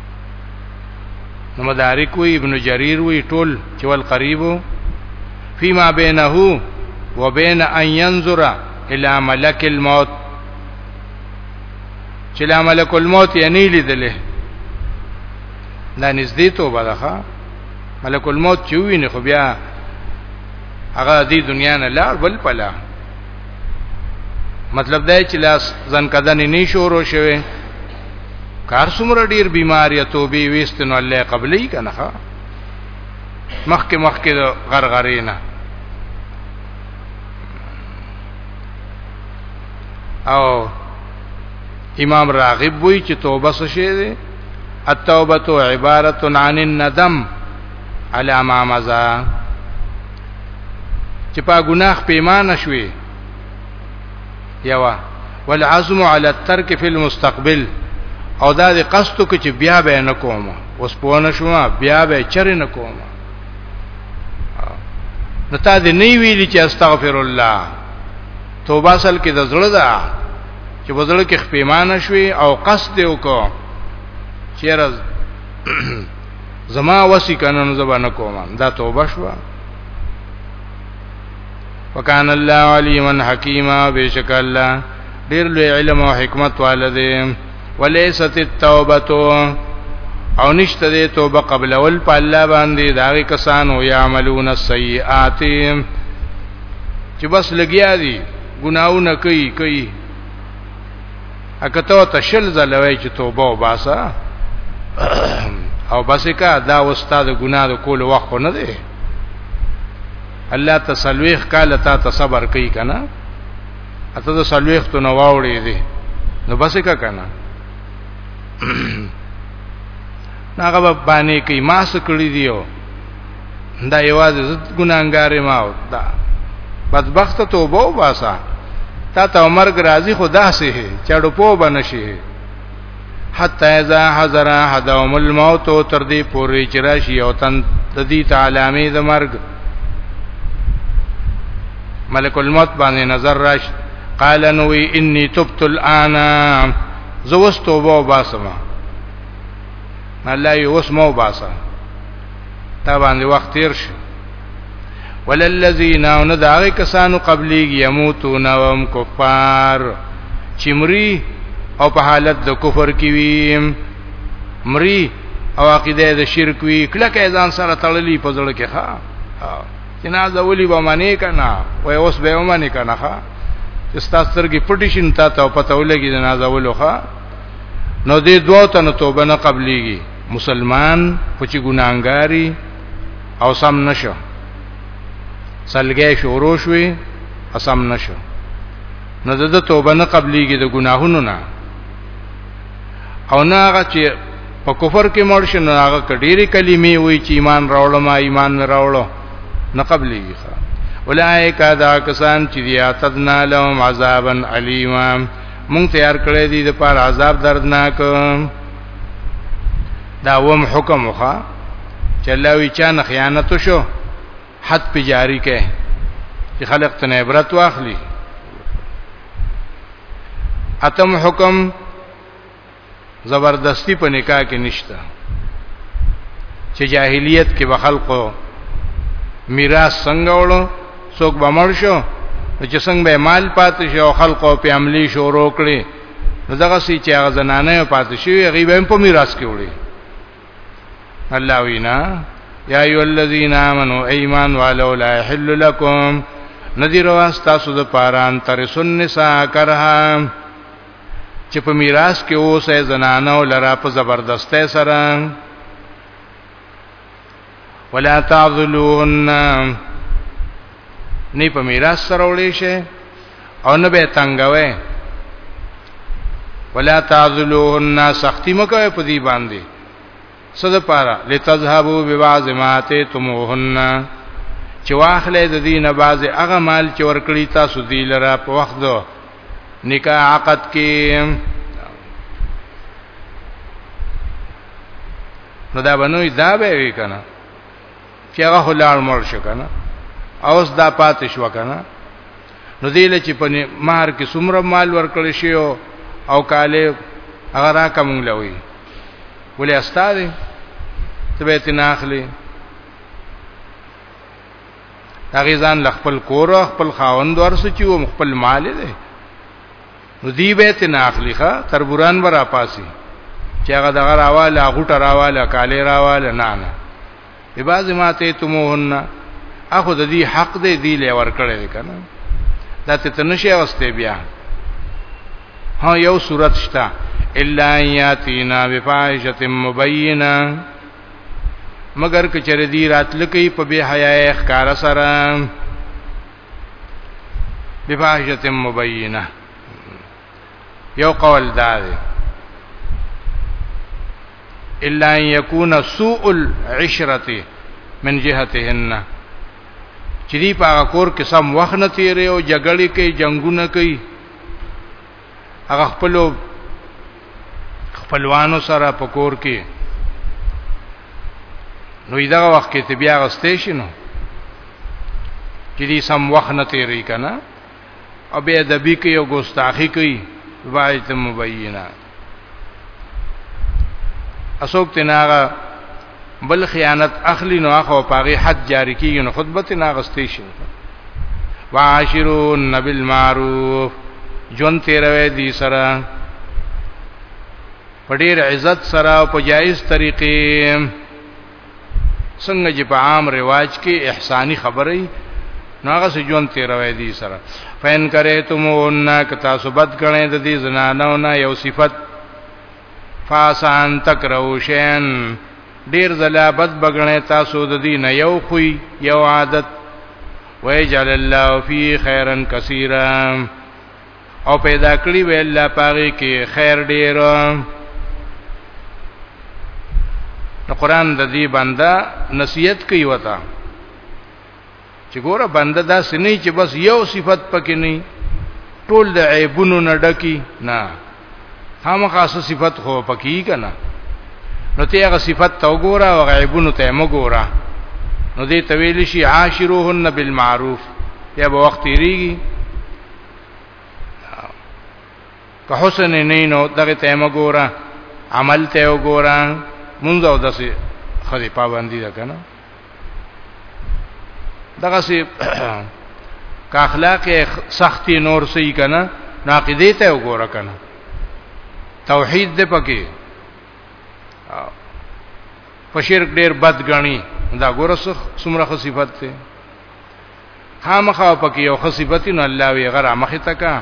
نو مدارک وی ابن جریر وی ټول چې ول قریبو فيما بينه وبين ان ينظر الى ملك الموت چې لا ملک الموت یې نه لیدلې دا نږدې توبه ده ملک الموت چې ویني خو بیا هغه دې دنیا نه لاړ بل پلا مطلب دا چې لاس ځن کدن نه شورو شوه کار څومره ډیر بیماری توبې وېست نو الله قبلې کنه مخکې مخکې د غرغرې نه او امام راغب وی چې توبه څه شی ده التوبه عبارت عن الندم على ما مزا چې په ګناه پیمانه شوي یوا والعزم علی الترک فی المستقبل او دا د قصد کو چې بیا به نه کوم اوس په نه شوم بیا به چر نه کوم نو تا دې نه ویلي چې استغفر الله توبه اصل کې د زړه ده چې وزړه کې خپېمانه شوي او قصد وکړو چیرې زما وسی کنن زبا نکوم دا توبه شوه وکان الله علیما حکیما بیشک الله ډیر لوی علم او حکمت والده ولیست التوبه او نشته د توبه قبل ول په الله باندې داغه کسانو یعملون السیئات چې بس لګیا دي ګناونه کوي کوي اګه ته تشل زلوي چې توبه وباسه او بس کا دا استاد ګناه د کول وخت نه دی الله تسلويخ کاله تا ته صبر کوي کنه اته د سلويخ ته نو واوړې دي نو بس کا کنه هغه باندې کوي ما سکړی دیو دا یوازې زت ګناګار ما او دا بدبخت توبه وباسا تا ته عمر راضی خدا سه هي چړو په بنشي حتا اذا حضر حدوم الموت تر دې پورې چې راشي او تن د دې تعالیمې د مرګ ملک الموت باندې نظر راش قال نوې انی تبت الان زوستو وو باسما الله یې اوس مو باسا تا باندې وخت تیر شي وللذین او نه دا هغه کسانو قبليږي يموتون او هم کفار چې مري او په حالت د کفر کې وي مري او عقیده د شرک وي کله کې ځان سره تړلې په ځړ کې ښا چې نه ځولي به معنی کنا وای اوس به معنی کنا ښا چې ستاسو سرګي پټی شین تا ته پته ولګي نه ځولو ښا نو دې دوه تنه توبه نه قبليږي مسلمان خو چې ګناهګاری او سم نشو سلګې شورو شوي اسم نشو نو د توبه نه قبليږي د ګناهونو نه او نه هغه چې په کفر کې مړ شي نو هغه کډيري کلمې وای چې ایمان راوړم ایمان نه راوړم نه قبليږي اولائک دا کسان چې یاتدنا لهم عذابا الیما مونږ تیار کړی دی د پاره عذاب دردناک دا وم حکم وخا چې الله وی چا نه خیانت شو حد په جاری کې چې خلق ته عبرت واخلي اتم حکم زبردستی په نکاح کې نشته چې جاهلیت کې به خلکو میراث څنګه وړو څوک به مړ شو چې څنګه به مال پاتې شي او خلکو په عملی شروع کړي نو دغه سي چې هغه زنانه پاتې شوی هغه به په میراث کې وړي الله وینا یا ایو الذین آمنو ایمان والو لا یحل لکم نذیر واستا سود پاران تر سن نساء کرها چې په میراث کې اوسه زنانه لرا په زبردسته سره ولا تعذلوهن نه په میراث سره وړي شي او نه به تنگوي ولا تعذلوهن سختی مکوي په دې باندې صد پارا لتذهبوا ببعض ما تتموهن چې واخلې د دینه بعض هغه مال چې ورکړی تاسو دی لره په وخت دو نکاح عقد کې نو دا بنوي دا به وی کنه چې هغه هلال مر شو کنه اوس دا پاتې شو کنه نو دی له چې په مہر کې څومره مال ورکړی شي او کاله هغه را کوم لوي ولې استاد ته به تناخلی هغه ځان ل خپل کور او خپل خاوند ورسو چې و خپل مال دی نو دی به ته ناخلیخه تربوران برا پاسي چې هغه دغه راواله غټه راواله کاله راواله نه نه به باز ماته تموهن اخو د دې حق دې دی لور کړی کنه دا ته تنشه واستې بیا ها یو صورت شتا الا یاتینا بفاحشه مبینه مگر کچره دی راتل کوي په بی حیاي ښکار سره بفاحشه مبینه یو قول دا دی الا ان یکون سوء العشره من جهتهن چې دی په کور کې سم وخت نه تیرې او جګړې کوي جنگونه کوي هغه خپل خپلوانو سره پکور کې نو دا وخت کې ته بیا غستې شنو چې دې سم وخت نه تیری کنه او به ادبی کې یو ګستاخی کوي وایته مبینه اسوک تناغه بل خیانت اخلی نو هغه پاغي حد جاری کیږي نو خطبه ته ناغستې شي وعاشرون بالمعروف جون تیروي دي سره په ډیر عزت سره او په جایز طریقې څنګه چې په عام رواج کې احساني خبرې نو هغه سې جون تیروي دي سره فین کرے تمون ک تاسو بد کړي د دې زنانو نه یو صفت فاسان تکرو شین ډیر زلا بد بغنه تاسو د دین یو خوې یو عادت ویجعل الله فی خیرا کثیرا او پیدا کړی وی الله پاره کې خیر ډیر نو قران د دې بنده نصیحت کوي وتا چې ګوره بنده دا سنې چې بس یو صفت پکې نه ټول د عیبونو نه ډکی نه خامخا صفت خو پکې کنا نو ته هغه صفت ته وګوره او عیبونو ته مګوره نو دې تویل شي عاشروهن بالمعروف یا به وخت ریږي که حسن نه نو دغه ته مګوره عمل ته وګوره مونږ او دسه خدي پابندي ده کنه دغه سي کا اخلاق سختي نور سي کنه ناقضي ته وګوره کنه توحید دې پکې په شرک ډېر بد غني دا ګوره څومره صفات ته خامخا پکې یو صفات نه الله وی غره مخه تکا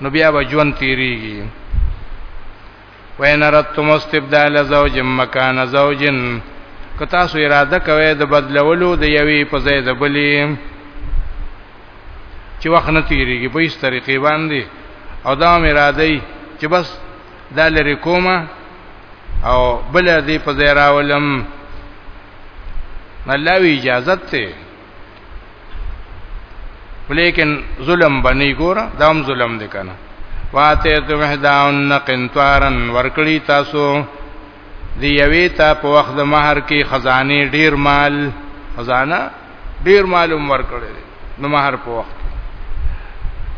نو بیا به ژوند تیریږي وین رتم استبدال زوج مکان زوج که تاسو اراده کوئ د بدلولو د یوې په ځای د بلې چې وخت نه تیریږي په هیڅ طریقې باندې او دا اراده یې چې بس دا لري کومه او بل دې په ځای راولم الله وی اجازه ته ولیکن ظلم بنی ګور دام ظلم دی کنه واته تو وحدان قنطارن ورکړی تاسو دی یوی تا په وخت د مہر کې خزانه ډیر مال خزانه ډیر معلوم ورکړی نو مہر په وخت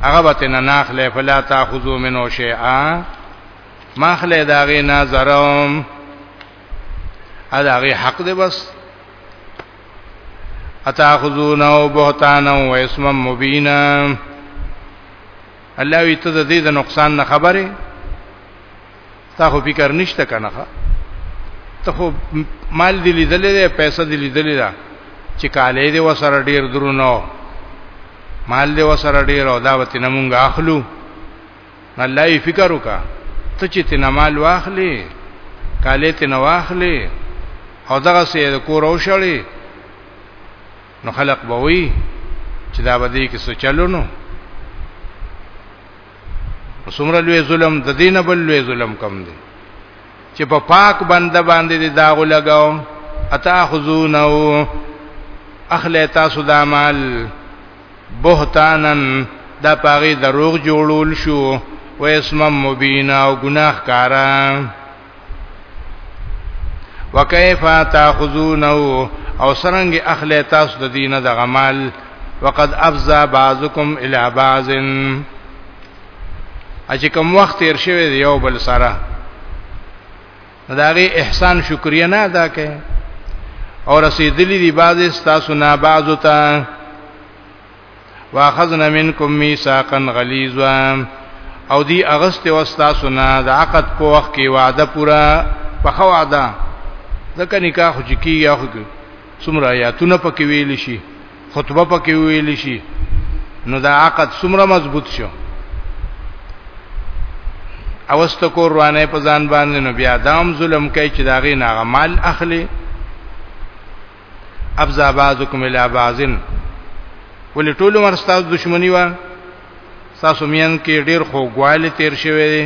هغه به تن ناخله فلا تاخذو منو شیئا ماخله داغه نظرم ا داغه حق دی بس اتاخذونه بهتانا و اسم مبینا الله وی ته د دې د نقصان نه خبره تا خو فکر نشته کنه ته خو مال دی لیدلې ده پیسې دی لیدلې ده چې کالې دی وسره ډیر درونو مال دی وسره ډیر او دا وتی نمونږ اخلو الله یې فکر وکا ته چې تنه مال واخلې کالې تنه واخلې او دغه سې د کور او شړې نو خلق به وي چې دا به دې کې څه چلونو څومره لوی ظلم د دینه بل لوی ظلم کم دی چې په پاک بنده باندې دې داغ لګاو اتا خذونه اخلی تاسو دا مال بهتانن دا پاغي دروغ جوړول شو و اسم مبین او گناہ کارا وکيف تاخذونه او سرنګ اخلی تاسو د دینه د غمال وقد افزا بعضکم الی بعض اچ کوم وخت تیر شوی یو بل سره نو دا غي احسان شکریا نه ادا کړي او رسیدلی دی بعض استاسو نه بعضو ته واخذنا منکم میثاقا غلیظا او دی اغست او استاسو نه د عقد په وخت کې وعده پورا په خو وعده ځکه نکاح خو چې کیږي خو څومره آیاتونه پکې ویل شي خطبه پکې ویل شي نو دا عقد څومره مضبوط شو اوست کور روانه په ځان باندې نو بیا دام ظلم کوي چې داغه ناغه مال اخلي ابزا بعضکم الی بعضن ولې ټول عمر ستاسو دښمنی و تاسو میان کې ډیر خوګواله تیر شوی دی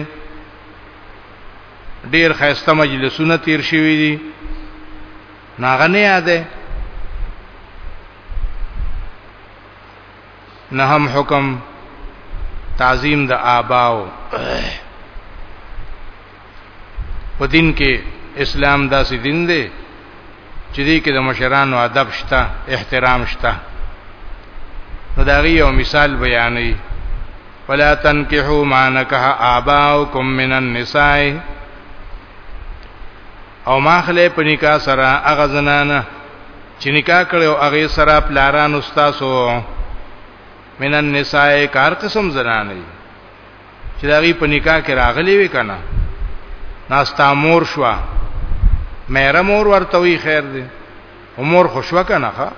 ډیر خیسته مجلسونه تیر شوی دي ناغه نه یاده نه هم حکم تعظیم د آباو په دین کې اسلام داسې دین دی چې دې کې د مشرانو ادب شته احترام شته نو دا غي یو مثال بیانې ولا تنکحوا ما نکح آباؤکم من النساء او ماخله په نکاح سره هغه زنانه چې نکاح کړي او هغه سره پلاران استادو من النساء کار قسم زنانه چې دا غي په نکاح کې راغلي وي کنه ناستا مور شو مېره مور ورته وی خیر دی عمر خوشو کنه ښا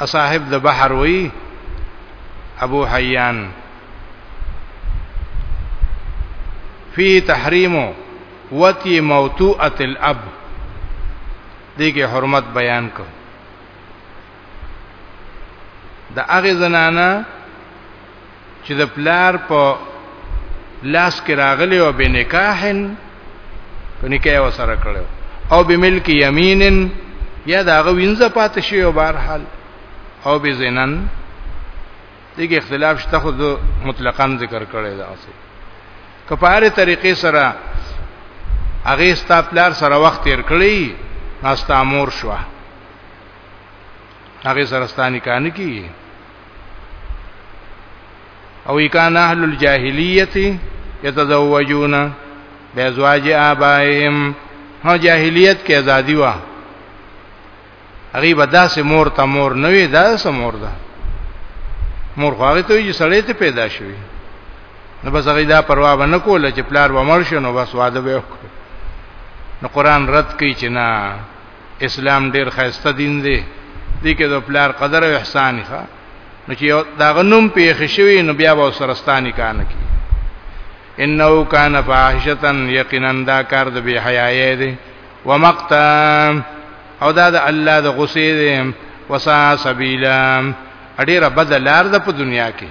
اصاحب د بحر وی ابو حیان فيه تحریم وتی موتوعه الاب دغه حرمت بیان کو د هغه زنانه چې د پلار په لاس کې راغلی او به نکاحن په نکاح وسره کړو او به ملک یمینن یا دا غو وینځه پات شي او بهر حال او به زینن دغه اختلاف شته خو مطلقاً ذکر کړی دا څه کپاره طریقې سره هغه ستاپلار سره وخت تیر کړی ناستا مور شوه هغه سره ستانه کانه کیږي او کان اهل الجاهلیت یتزوجون بازواج آبائهم هو جاهلیت کې ازادي وا هغه بدا سه مور ته مور نه وي دا سه مور ده مور خو هغه ته یې سړې ته پیدا شوی نو بس هغه دا پروا و نه کوله چې پلار و مړ شنو بس واده به وکړي نو قران رد کوي چې نه اسلام ډیر خیسته دین دی دې کې د پلار قدر او احسان ښه نو چې دا غنوم پیښ شوی نو بیا به سرستانی کان کی انه کان فاحشتن یقینا دا کار د بی حیاي دی ومقتا او دا د الله د غصې دی وسا سبیلا اډیره بدلار د په دنیا کې